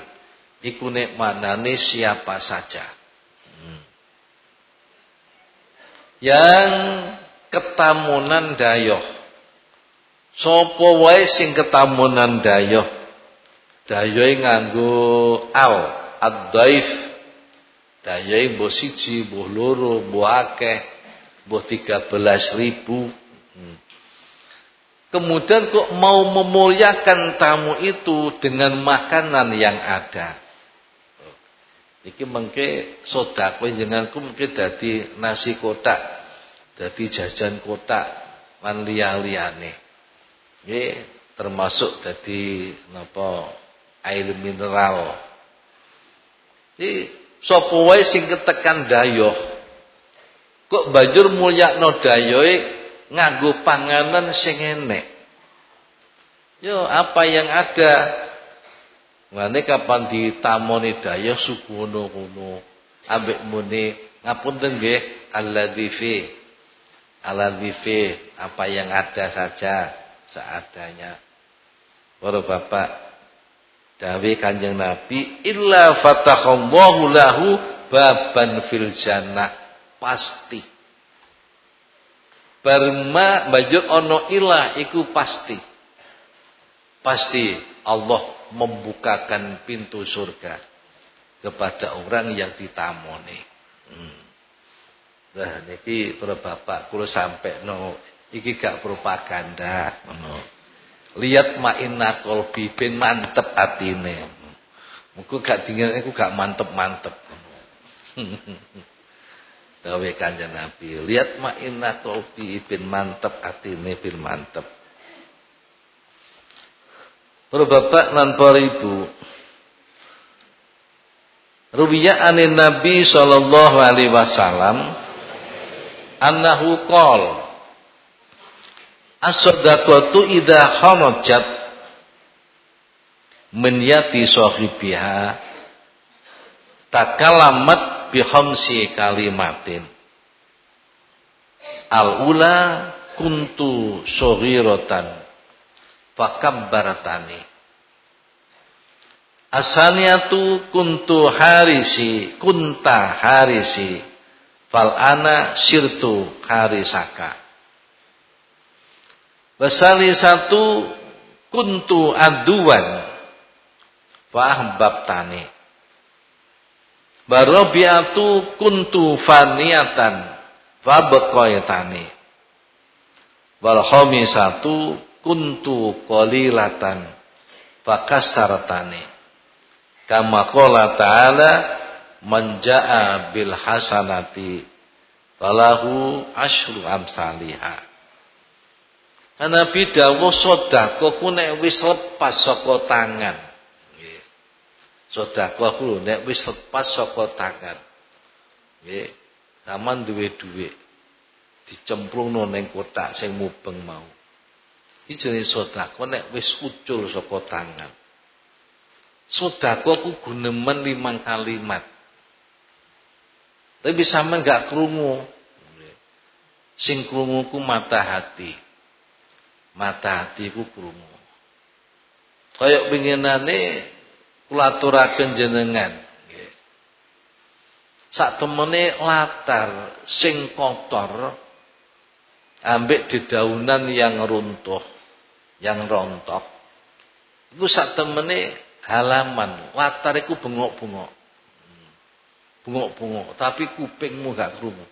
A: iku nek manane siapa saja. Hmm. Yang ketamunan dayoh. Sapa wae sing ketamunan dayoh. Dayohe nganggo al ad-daif. Dayohe mbok siji, mbok loro, mbok akeh, mbok 13.000. Hmm. Kemudian kok mau memuliakan tamu itu dengan makanan yang ada. Iki mengke sodako jenenganku mungkin dadi nasi kotak, dadi jajan kotak lan liya-liyane. Nggih, termasuk dadi napa air mineral. Iki sapa sing ketekan dayoh kok banjur mulyakno dayohe nganggo panganan sing enek. Yo apa yang ada. Ngene kapan ditamoni daya sukuno-kuno. Ambek muni ngapunten nggih alladzi fi alladzi fi apa yang ada saja seadanya. Para bapak dawe Kanjeng Nabi illa fatahallahu lahu baban fil jannah pasti Barma bajur ono ilah iku pasti. Pasti Allah membukakan pintu surga kepada orang yang ditamoni. Hmm. Nah niki para bapak kula sampai no iki gak propaganda ngono. Lihat mainna kolbi ben mantep atine. Muga gak dingin iku gak mantep-mantep. Dawe kanjeng Nabi. Lihat ma'inna qalbi bin mantep atine bin mantep. Para bapak lan para ibu. Ruwiya anin Nabi sallallahu alaihi wasallam annahu qol As-sadaqatu idza kharajat min yati sahibiha. Takalamat bihamsi kalimatin. Al-ula kuntu soghiratan fakabbaratani. Asaniatu kuntu harisi kunta harisi. Fal ana sirtu harisaka wasali satu kuntu aduan tani Barobiatu kuntu faniatan fabqaitani. Wal khamisatu kuntu qalilatan fakassaratani. Kama qala ta'ala man jaa bil hasanati falahu asyru amsalihah. Nabi dawuh sedekah ku nek wis lepas saka tangan Sedekah ku nek wis lepas saka tangan. Nggih, sampean duwe dhuwit dicemplungno ning kotak sing mubeng mau. Iki jenenge sedekah nek wis ucul saka tangan. Sedekah ku gunemen limang kalimat. Tapi sampean gak krungu. Sing krungu ku mata hati. Mata hati ku krungu. Kayak pengenane kula aturaken jenengan sak temene latar sing kotor ambek dedaunan yang runtuh yang rontok iku sak temene halaman, latar iku bengok-bengok. Bengok-bengok, tapi kupingmu gak krungu.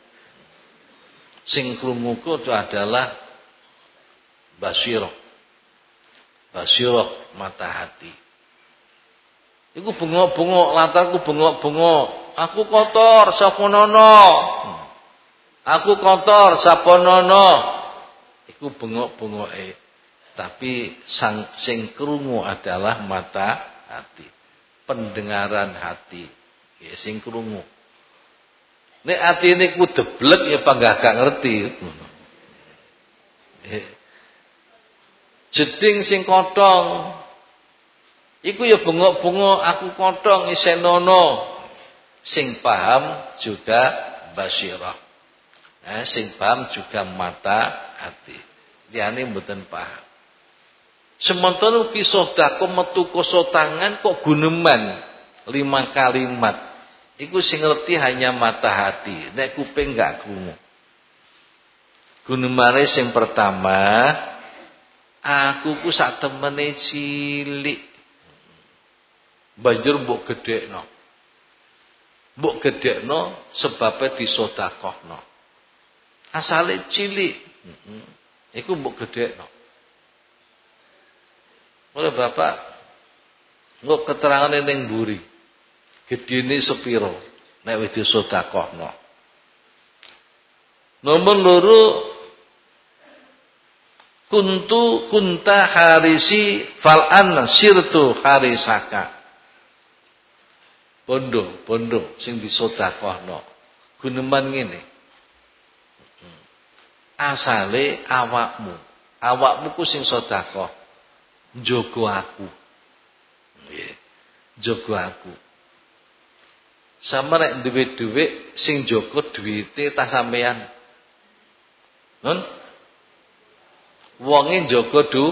A: Sing krungu itu adalah basirah. Basirah mata hati. Iku bengok-bengok, latarku bengok-bengok. Aku kotor, saponono. Aku kotor, saponono. Iku bengok-bengoke. Tapi sang sing krungu adalah mata hati. Pendengaran hati. Ya sing krungu. Nek atine ku deblek ya panggah gak ngerti. Jeding sing kotong Iku ya bengok-bengok aku kodong isenono. Sing paham juga basirah. Eh, sing paham juga mata hati. Liyane mboten paham. Sementara kisah dako metu koso tangan kok guneman lima kalimat. Iku sing ngerti hanya mata hati. Nek kuping gak krungu. Gunemane sing pertama, aku ku sak temene cilik banjur mbok gedhekno. Mbok gedhekno sebabe disedekahno. Asale cilik, heeh. Iku mbok gedhekno. Oleh Bapak engko keterangane ning mburi. Gedene sepiro nek wis disedekahno. Nomor loro kuntu kunta harisi fal'an sirtu harisaka. Bondo bondo sing disedekahno guneman ngene. Asale awakmu. Awakmu ku sing sedekah njogo aku. Nggih. Njogo aku. Sama nek duwe dhuwit sing jaga duwite ta sampean nun wonge njaga du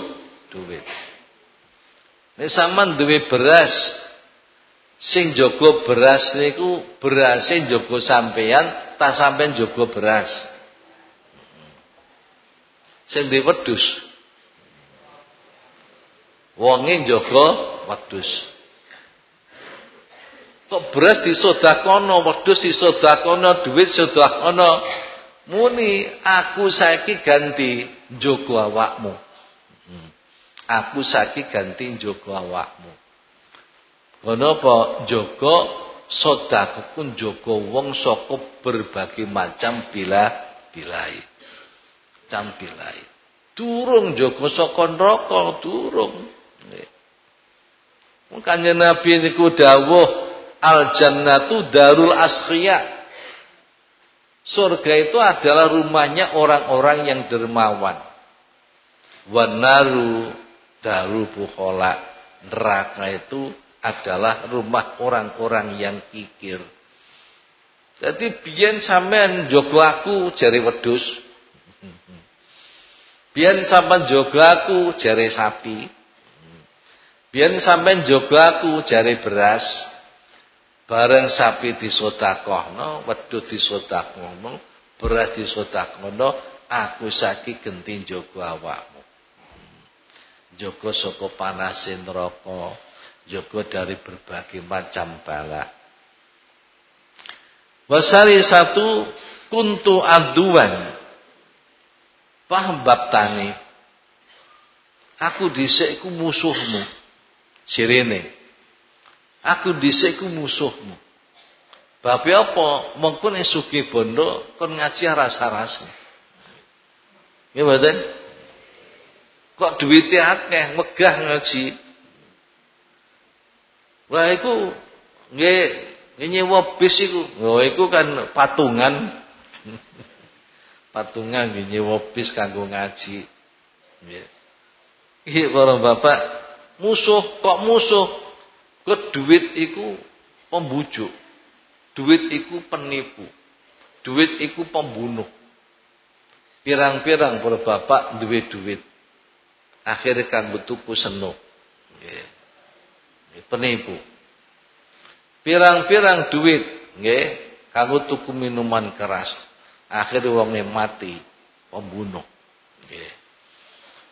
A: duwit nek sampean duwe beras Sing jaga beras niku berase jaga sampean, tak sampean jaga beras. Sing di wedhus. Wonge jaga wedhus. Kok beras disodakono, wedhus disodakono, duit sodakono. Muni aku saiki ganti jaga awakmu. Hmm. Aku saiki ganti jaga awakmu. Kenapa jaga sedekah pun jaga wong saka berbagai macam bila bilai. Cam bilai. Durung jaga saka neraka, durung. Makanya Nabi niku dawuh al jannatu darul asqiya. Surga itu adalah rumahnya orang-orang yang dermawan. Wanaru darul bukhola. Neraka itu adalah rumah orang-orang yang kikir. Jadi biyen sampean jogo aku jari wedhus. Biyen sampean jogo aku jari sapi. Biyen sampean jogo aku jari beras. Bareng sapi disedekahno, wedhus disedekahno, beras disedekahno, aku saiki genti jogo awakmu. Jogo saka panasin neraka juga dari berbagai macam bala. Wasari satu kuntu aduan. Paham bab tani. Aku dhisik musuhmu. Sirene. Aku dhisik musuhmu. Bab apa? Mengko nek sugih bondo kon ngaji rasa-rasa. Ya? Kok duwite akeh, megah ngaji. Wah iku nggih nyewa bis iku. Iku kan patungan. patungan nggih nyewa bis kanggo ngaji. Nggih. Iki para bapak, musuh kok musuh? Ke duit iku pembujuk. Duit iku penipu. Duit iku pembunuh. Pirang-pirang para bapak duwe duit. Akhirnya kan betuku senuk. Nggih penipu. Pirang-pirang duit nggih kanggo tuku minuman keras. Akhire wonge mati pembunuh. Nggih.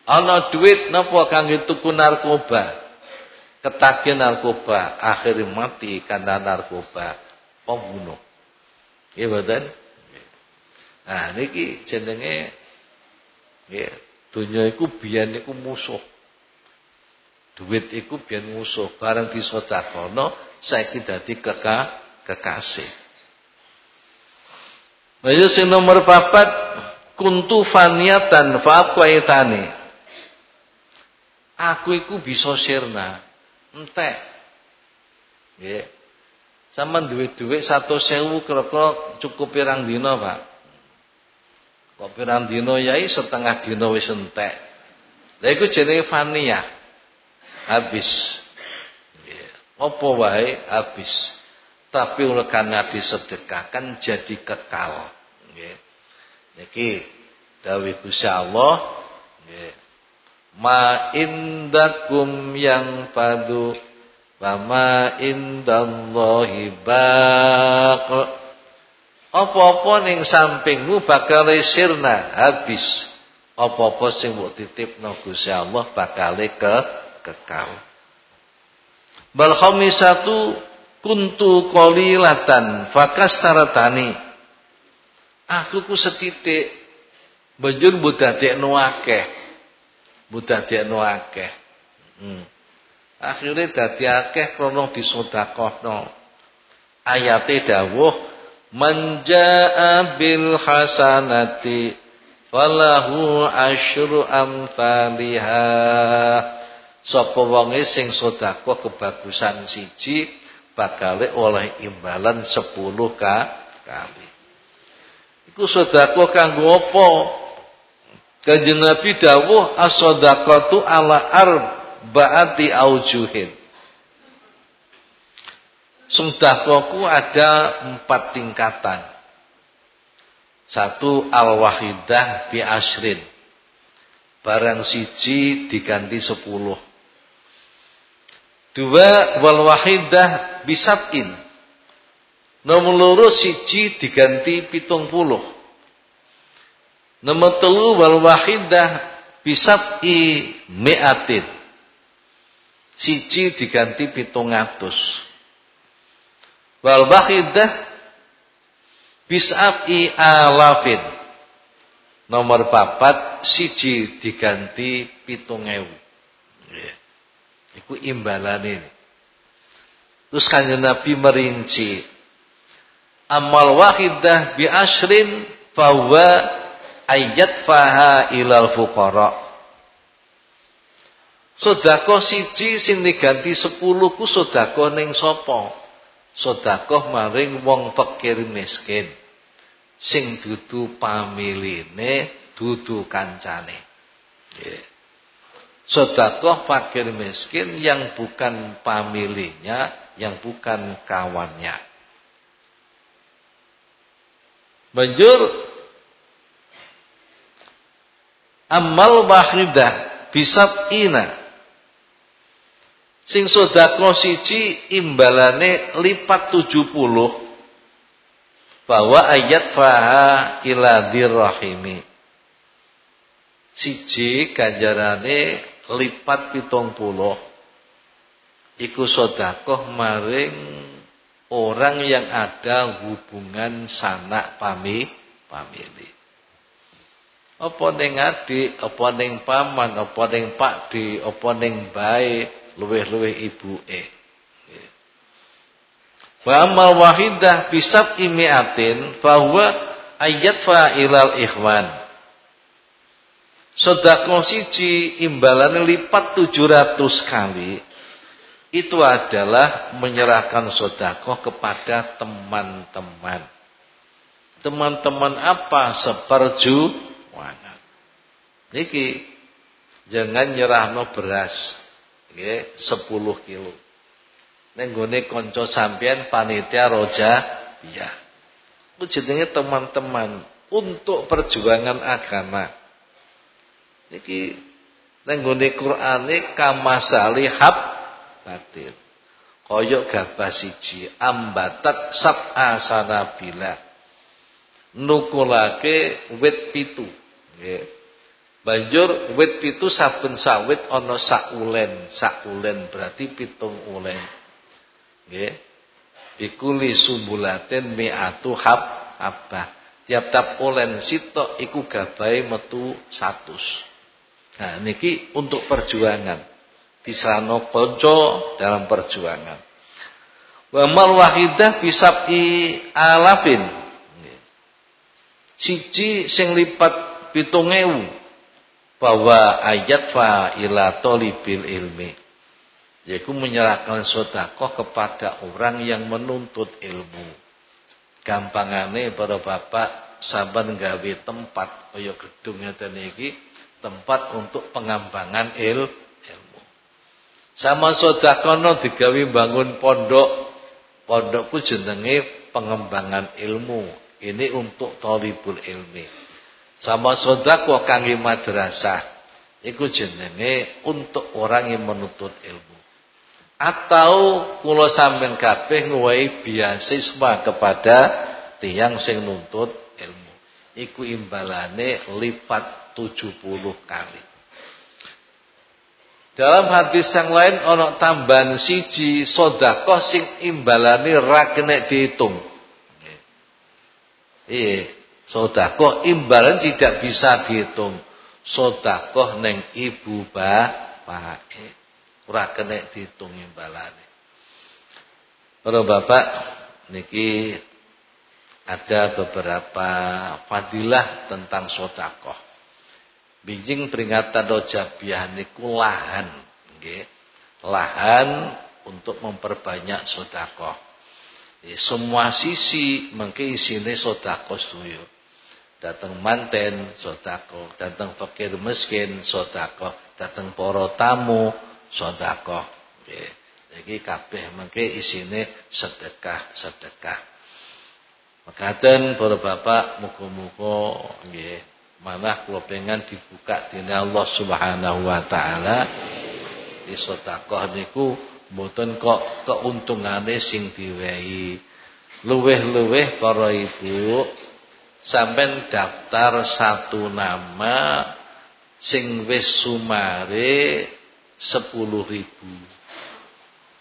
A: Ana duit napa kanggo tuku narkoba. Ketagih narkoba, akhirnya mati karena narkoba, pembunuh. Iya betul? Nah niki jenenge ya dunia iku biyen niku musuh. Duit iku biyen musuh, barang disedekahono saiki dadi keka kekasih. Ayo sing nomor papat kuntu faniatan fa aqwaitani. Aku iku bisa sirna entek. Nggih. Sama duit-duit satu sewu kira-kira cukup pirang dino Pak? Kok pirang dino yai setengah dino wis entek. Lha iku jenenge fania. Habis. Apa wae habis. Tapi oleh karena disedekahkan jadi kekal. Nggih. Niki dawuh Gusti Allah nggih ma indakum yang padu ma indallahi baq. Apa-apa ning sampingmu bakal sirna habis. Apa-apa sing mbok titipno Gusti Allah bakal ke kekal. Bal khamisatu kuntu qalilatan fakastaratani aku ku setitik banjur mbudadekno akeh mudadekno akeh. Hmm. Akhire dadi akeh krana disedekahno. Ayate dawuh manjaa bil hasanati falahu asyru amthaliha. Sapa wonge sing sedekah kebagusan siji bakal oleh imbalan 10 ka kali. Iku sedekah kanggo apa? Kanjeng Nabi dawuh as-shadaqatu ala arba'ati aujuhin. Sedekahku ada empat tingkatan. Satu al-wahidah bi asrin. Barang siji diganti sepuluh. Dua wal wahidah bisabin. Nomor loro siji diganti pitung puluh. Nomor telu wal wahidah bisab'i mi'atin. Siji diganti pitung atus. Wal wahidah bisab'i alafin. Nomor papat siji diganti pitung ewu. Iku imbalan ini. Terus kanjeng Nabi merinci. Amal wahidah bi asrin bahwa ayat faha ilal fuqara Sedekah siji sing diganti sepuluh ku sedekah ning sapa? Sedekah maring wong fakir miskin. Sing dudu pamiline, dudu kancane. Nggih. Sedekah fakir miskin yang bukan pamilinya, yang bukan kawannya. Banjur amal wahidah bisabina sing sedekah siji imbalane lipat 70 bahwa ayat faha ila dirrahimi. Siji ganjarane lipat pitung puluh. Iku sedekah maring orang yang ada hubungan sanak pami pamili apa ning adik, apa ning paman, apa ning pakde, apa ning bae, luweh-luweh ibuke. Wa amal wahidah bisab imiatin bahwa ayat fa'ilal ikhwan. Sedekah siji imbalannya lipat 700 kali. Itu adalah menyerahkan sedekah kepada teman-teman. Teman-teman apa? Seperju. Niki jangan nyerahno beras nggih 10 kilo. Ning gone kanca sampean panitia roja iya. Ku teman-teman untuk perjuangan agama. Niki ning gone Qur'ane kamasali hab batil. Koyok gabah siji ambatat sab'a sanabila nukulake wit pitu nggih Banjur wit pitu saben sawit ana sak ulen, sak ulen berarti pitung ulen. Nggih. Bikuli sumbulatin mi'atu hab abah. Tiap-tiap ulen sitok iku gabai metu 100. Nah niki untuk perjuangan. Tisano ponco dalam perjuangan. Wa mal wahidah bisabi alafin. Siji sing lipat pitung bahwa ayat fa ila tolibil ilmi. Yaitu menyerahkan sodakoh kepada orang yang menuntut ilmu. Gampangane para bapak saban gawe tempat kaya gedung ngeten iki tempat untuk pengembangan il, ilmu. Sama sodakono digawe bangun pondok. Pondokku jenenge pengembangan ilmu. Ini untuk tolibul ilmi sama sedekah kangge madrasah iku jenenge untuk orang yang menuntut ilmu. Atau kula sampean kabeh ngowahi beasiswa kepada tiang sing nuntut ilmu. Iku imbalane lipat 70 kali. Dalam hadis yang lain ana tambahan siji sedekah sing imbalane ra dihitung iya Sodakoh imbalan tidak bisa dihitung. Sodakoh neng ibu bapak. Ora kena dihitung imbalane. Para bapak niki ada beberapa fadilah tentang sodakoh. Bijing peringatan dojabiah niku lahan. Lahan untuk memperbanyak sodakoh. Semua sisi mengke isine sodakoh sedoyo datang manten sodako, datang fakir miskin sodako, datang poro tamu sodako. Jadi kabeh mengke isine sedekah sedekah. Makaten para bapak muga-muga nggih manah kula pengen dibuka dina Allah Subhanahu wa taala. Di sedekah niku mboten kok keuntungane sing diwehi. Luweh-luweh para ibu sampai daftar satu nama sing wis sumare sepuluh ribu.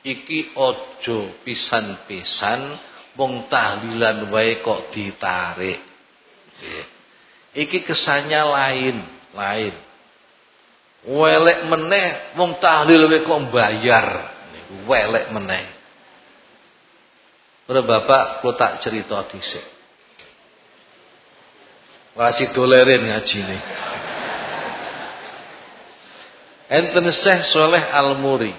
A: Iki ojo pisan-pisan wong tahlilan wae kok ditarik. Iki kesannya lain lain. Welek meneh wong tahlil wae kok bayar welek meneh. Bapak kula tak cerita dhisik masih dolerin ngaji ini. Enten Syekh Soleh Al-Muri.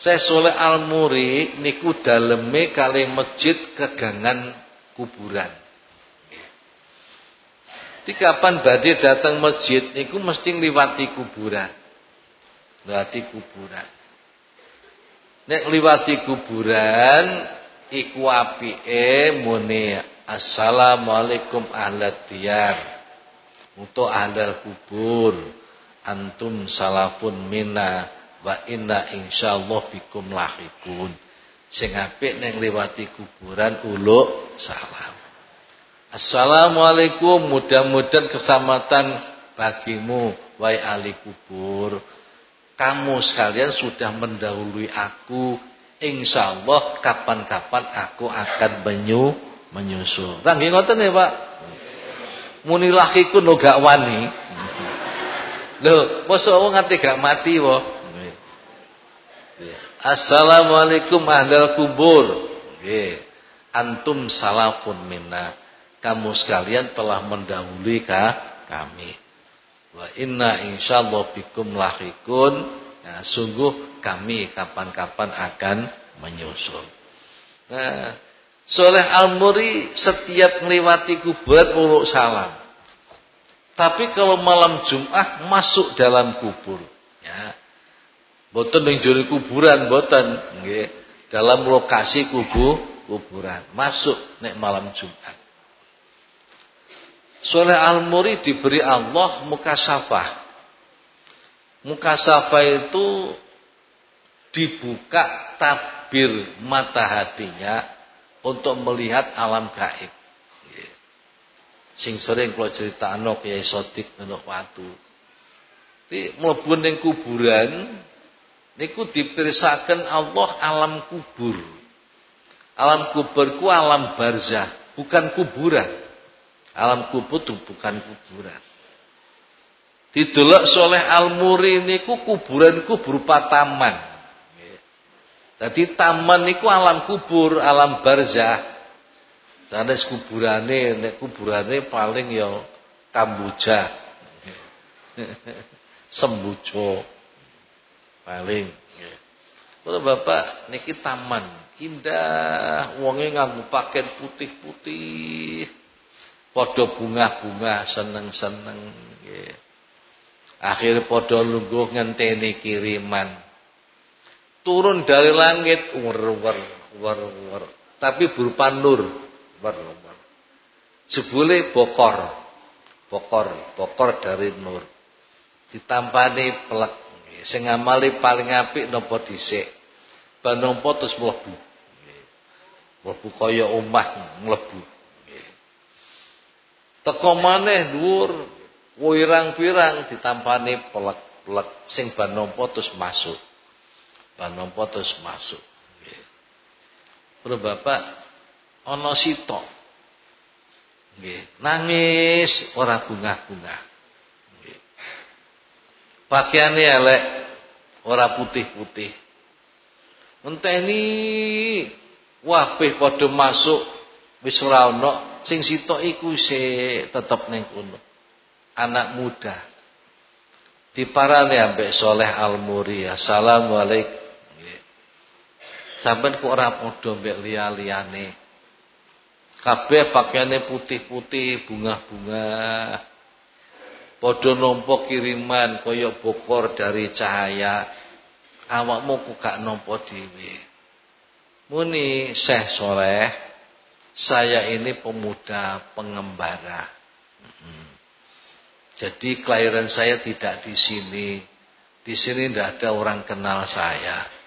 A: Syekh Soleh Al-Muri niku daleme kali masjid kegangan kuburan. Di kapan badhe datang masjid niku mesti ngliwati kuburan. Ngliwati kuburan. Nek liwati kuburan iku apike mune Assalamualaikum ahlat diyar. Untuk ahlal kubur Antum salafun minna Wa inna insyaallah bikum lahikun Sing apik neng liwati kuburan uluk salam. Assalamualaikum mudah-mudahan keselamatan bagimu Wahai ahli kubur. Kamu sekalian sudah mendahului aku. Insyaallah kapan-kapan aku akan menyu menyusul. Nggih ngoten ya, Pak. Muni lakiku no gak wani. Lho, mosok wong nganti gak mati wae. Assalamualaikum ahlal kubur. Nggih. Antum salafun minna. Kamu sekalian telah mendahului kami. Wa inna insyaallah bikum lahikun. Nah, sungguh kami kapan-kapan akan menyusul. Nah, Soleh Al-Muri setiap melewati kuburan muluk salam. Tapi kalau malam Jumat masuk dalam kubur, ya. Boten ning jero kuburan boten. Dalam lokasi kubur kuburan, masuk nek malam Jumat. Soleh Al-Muri diberi Allah muka Muka safah itu dibuka tabir mata hatinya untuk melihat alam gaib. sing sering kula critakno Kiai Sodik Gunung Watu. Di mlebu ning kuburan niku dipirisaken Allah alam kubur. Alam kubur ku alam barzah, bukan kuburan. Alam kubur itu bukan kuburan. Didelok soleh Al-Muri niku kuburan ku berupa taman. Jadi taman niku alam kubur, alam barzah. Sanes kuburane, nek kuburane paling ya Kamboja. Sembujo. Paling nggih. Bapak niki taman, indah, wonge nganggo pakaian putih-putih. Padha bunga-bunga seneng-seneng nggih. Akhir padha lungguh ngenteni kiriman. Turun dari langit wer-wer wer-wer, tapi berupa nur nomor Jebule bokor. Bokor, bokor dari nur. Ditampani pelek. Sing ngamali paling apik napa dhisik. Ban nampa terus mlebu. Mlebu kaya omah mlebu. Teko maneh dhuwur wirang-wirang ditampani pelek-pelek sing ban nampa terus masuk. Ban nampa terus masuk. Nggih. Bapak nangis ora bunga-bunga. Nggih. Pakaiane elek, ora putih-putih. Enteni wabeh padha masuk wis ora sing sitok iku sik tetep ning kono. Anak muda. Diparani ambek Soleh Al-Muri. Assalamualaikum. Sampai kok ora padha mbek liya-liyane. Kabeh pakaiannya putih-putih, bunga-bunga. Padha nampa kiriman kaya bokor dari cahaya. Awakmu ku gak nampa dhewe. Muni Syekh Soleh, saya ini pemuda pengembara. Jadi kelahiran saya tidak di sini. Di sini tidak ada orang kenal saya.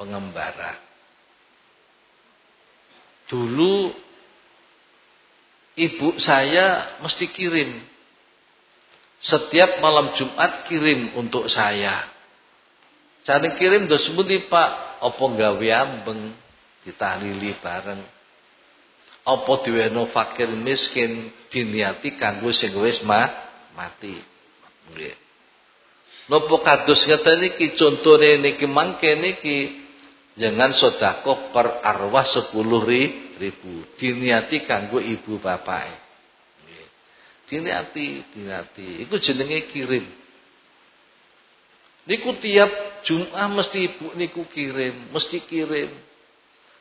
A: Pengembara. Dulu ibu saya mesti kirim. Setiap malam Jumat kirim untuk saya. Cari kirim dos sebuti Pak, apa gawe ambeng ditahlili bareng. Apa diweno fakir miskin diniati kanggo sing mati. Nggih. Napa kados ngeten iki contone niki mangke niki jangan sedekah per arwah 10 ribu. Diniati kanggo ibu bapak diniati diniati. Iku jenenge kirim. Niku tiap Jumat mesti ibu niku kirim mesti kirim.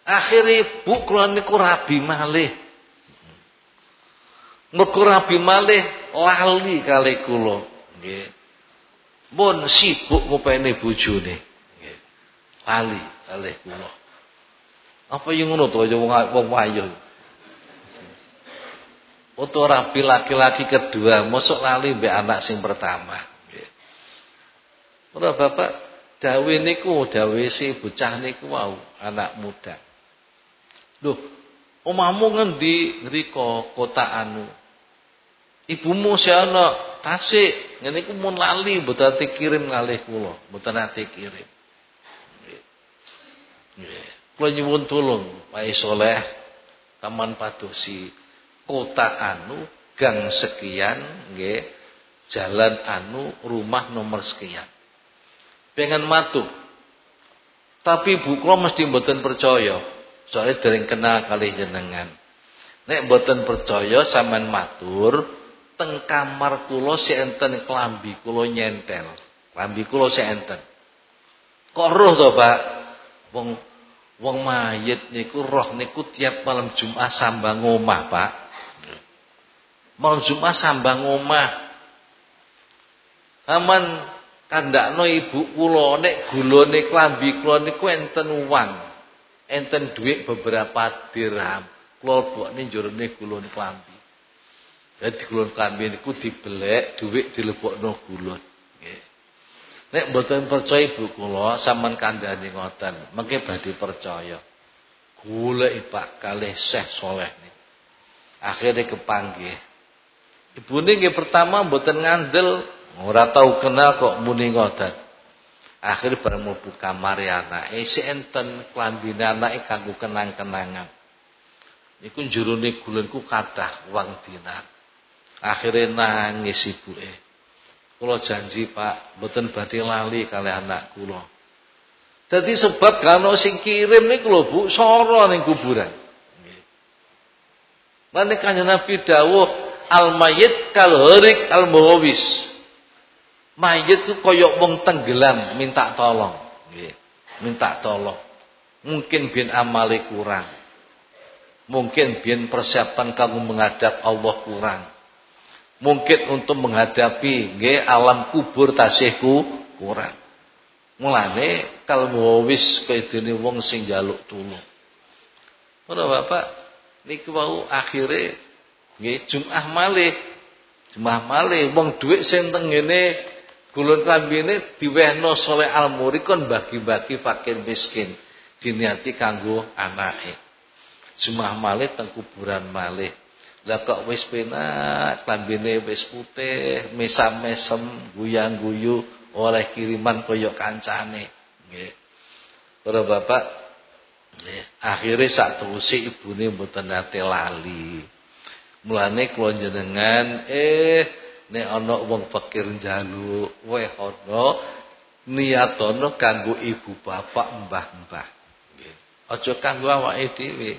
A: Akhirnya ibu kula niku rabi malih. Mergo rabi malih lali kali kula. Nggih. Mun sibuk ngopeni bojone. Nggih. Lali kalih kula apa yang ngono to wong wong wayu. Foto rapi laki-laki kedua, mosok lali mbek anak sing pertama. Ora Bapak, dawe niku dawe si bocah niku wau, anak muda. Duh, omahmu ngendi ngriko kota anu? Ibumu si ana Tasik, ngene iku mun lali mboten kirim ngalih kula, mboten kirim. Kula nyuwun tulung Pak Soleh Taman Padosi kota anu gang sekian nggih jalan anu rumah nomor sekian. Pengen matu. Tapi Bu kula mesti mboten percaya. Soalnya dereng kenal kali jenengan. Nek mboten percaya sampean matur teng kamar kula si enten klambi kula nyentel. Klambi kula si enten. Kok roh to, Pak? Wong Wong mayit niku roh niku tiap malam Jumat sambang omah, Pak. Malam Jumat sambang omah. Aman kandakno ibu kula nek gulone klambi kula niku enten uang. Enten duit beberapa dirham. Kula lebokne njurone gulone klambi. Jadi gulon klambi niku dibelek, duit dilebokno gulon. Nek mboten percaya ibu kula sampean kandhani ngoten, mengke badhe percaya. Golek Pak kalih Syekh Saleh niku. Akhire kepanggih Ibune nggih pertama mboten ngandel, ora tau kenal kok muni ngoten. Akhir bareng mlebu kamar anake, si enten klambine anake kanggo kenang-kenangan. Iku jurune gulenku kathah uang dinar. Akhire nangis ibuke. Kula janji Pak, mboten badhe lali kali anak kula. Dadi sebab kalau sing kirim niku lho Bu, soro kuburan. Lan kanjeng Nabi dawuh al mayit kal harik al muhawis. Mayit ku kaya wong tenggelam minta tolong. Minta tolong. Mungkin bin amale kurang. Mungkin bin persiapan kamu menghadap Allah kurang. Mungkin untuk menghadapi nggih alam kubur tasihku kurang. Mulane kal muwis kaya dene wong sing njaluk tulung. Ora Bapak, niku wau akhire nggih Jumat malih. Jumat wong dhuwit sing teng ngene Kulon kambine diwehno soleh almuri kon bagi-bagi fakir miskin. Diniati kanggo anake. Jumah malih teng kuburan malih. Lah kok wis penak, kambine wis putih, mesam-mesem, guyang-guyu oleh kiriman koyok kancane. Nggih. Para bapak nggih, akhire sak teruse ibune mboten nate lali. Mulane kula jenengan eh nek ana wong fakir njaluk weh ana niatono kanggo ibu bapak mbah-mbah nggih aja kanggo awake dhewe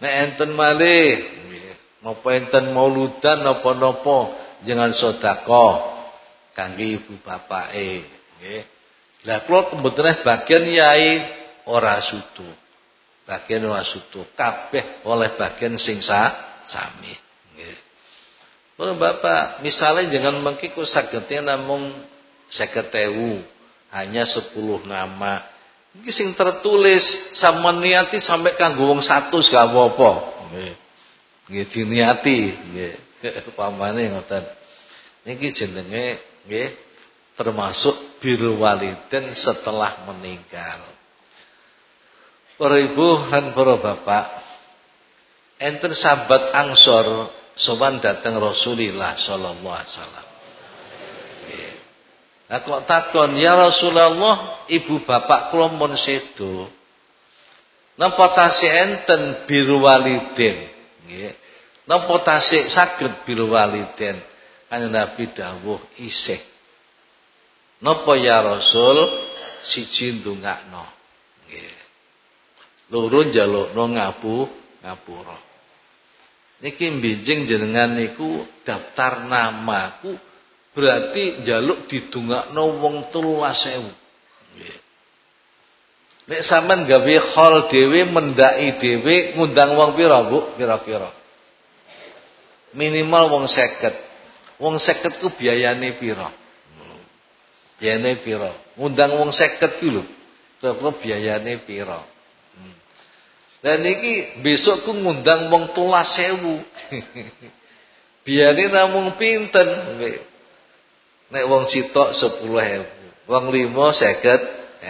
A: nek enten malih nggih napa enten mauludan napa-napa jangan sedekah kanggo ibu bapake nggih. Lah kula kebetulan bagian yai ora sutu bagian ora sutu kabeh oleh bagian sing sami Kalau Bapak, misalnya jangan mengkiku sakitnya namun seketewu, hanya sepuluh nama. Ini sing tertulis sama niati sampai kanggo wong satu gak apa-apa. Nggih. Nggih diniati, nggih. Pamane ngoten. Niki jenenge nggih termasuk biru waliden setelah meninggal. Para ibu dan para bapak, enten sahabat Angsor sowan datang Rasulullah sallallahu alaihi wasallam. Kok takon, "Ya Rasulullah, ibu bapak kula mun sedo. Napa tasih enten biru walidin?" Nggih. Napa tasih saged biru walidin? Kan Nabi dawuh isih. Napa ya Rasul? Siji ndongakno. Nggih. Loro njalukno ngapu ngapura. Niki mbinjing jenengan niku daftar namaku berarti jaluk didungakno wong 13.000. Nggih. Nek sampean gawe hall dhewe mendaki dhewe ngundang wong pira, Bu? Kira-kira. Minimal wong 50. Wong 50 ku biayane pira? Biayane pira? Ngundang wong 50 ku lho. Kira-kira biayane pira? Dan niki besok ku ngundang wong tulas sewu. Biare namung pinten Nek wong citok 10.000, wong 5 50.000.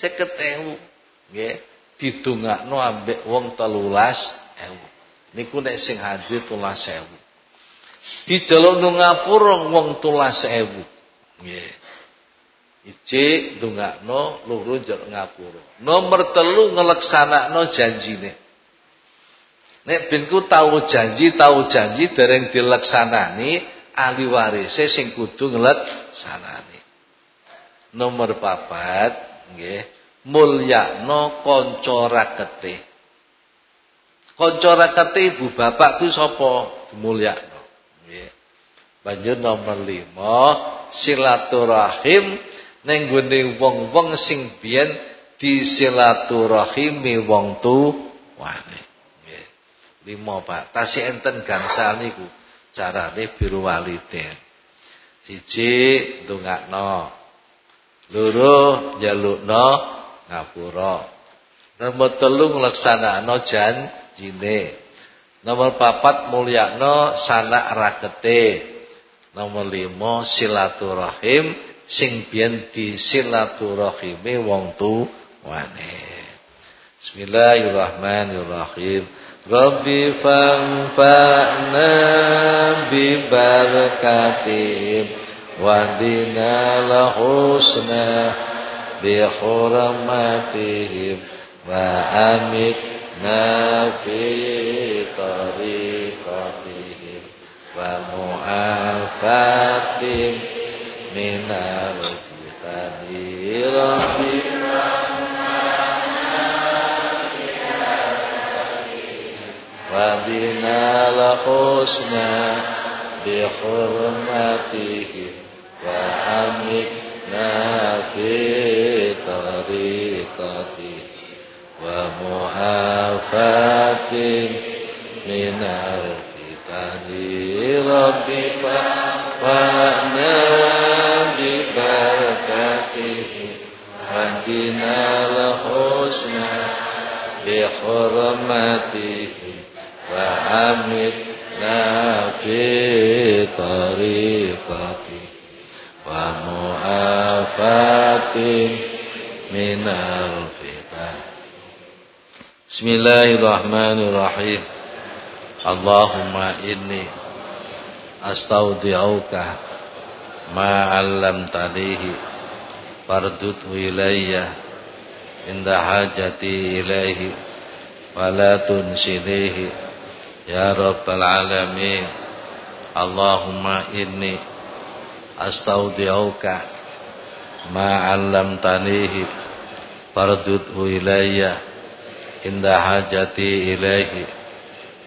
A: 50.000 nggih didongakno ambek wong 13.000. Niku nek sing hadir 13.000. Dijaluk nang ngapura wong 13.000. Nggih. Iji ndongakno, loro njaluk ngapura. Nomor telu ngeleksanakno janjine. Nek binku tahu janji, tahu janji dereng dileksanani ahli warise sing kudu ngeleksanani. Nomor papat nggih, mulyakno kanca rakete. Kanca rakete ibu bapak ku sapa? Dimulyakno. Nggih. Banjur nomor lima silaturahim ning gone wong-wong sing biyen disilaturahimi wong tuwane. Nggih. Lima Pak. Tasih enten gangsal niku carane biru waliden. Siji ndongakno. Loro njalukno ngapura. Nomor telu nglaksanakno janjine. Nomor papat mulyakno sanak rakete. Nomor lima silaturahim sing biyen silaturahime wong tuwane. Bismillahirrahmanirrahim. Rabbi fanfa'na bi barakatihim Wadina lahusna bi hurmatihim Wa amitna fi tariqatihim Wa mu'afatim minal fitani Rabbi وبنا لخسنا بحرمته وحمدنا في طريقته ومعافاة من الفتن رب فأنا ببركته هدنا الحسنى بحرمته وحمدنا في طريقتي ومعافاة من الفتن بسم الله الرحمن الرحيم اللهم إني أستودعك ما علمتنيه فاردده إلي عند حاجتي إليه ولا تنسنيه Ya Rabbal Alamin. Allahumma inni Astaudi'uka Ma'allamtanihi Fardudhu ilayya Inda hajati ilaihi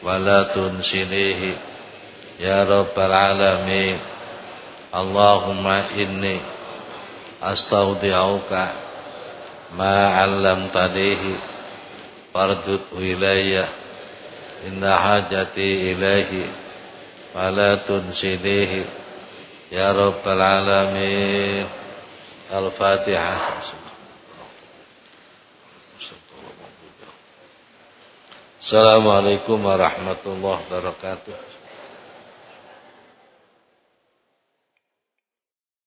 A: Walatun sinihi Ya Rabbal Alamin. Allahumma inni Astaudi'uka Ma'allamtanihi Fardudhu ilayya inna hajati ilaihi fala tunsinihi. Ya rabbal alamin. Al-fatihah. Assalamualaikum warahmatullahi wabarakatuh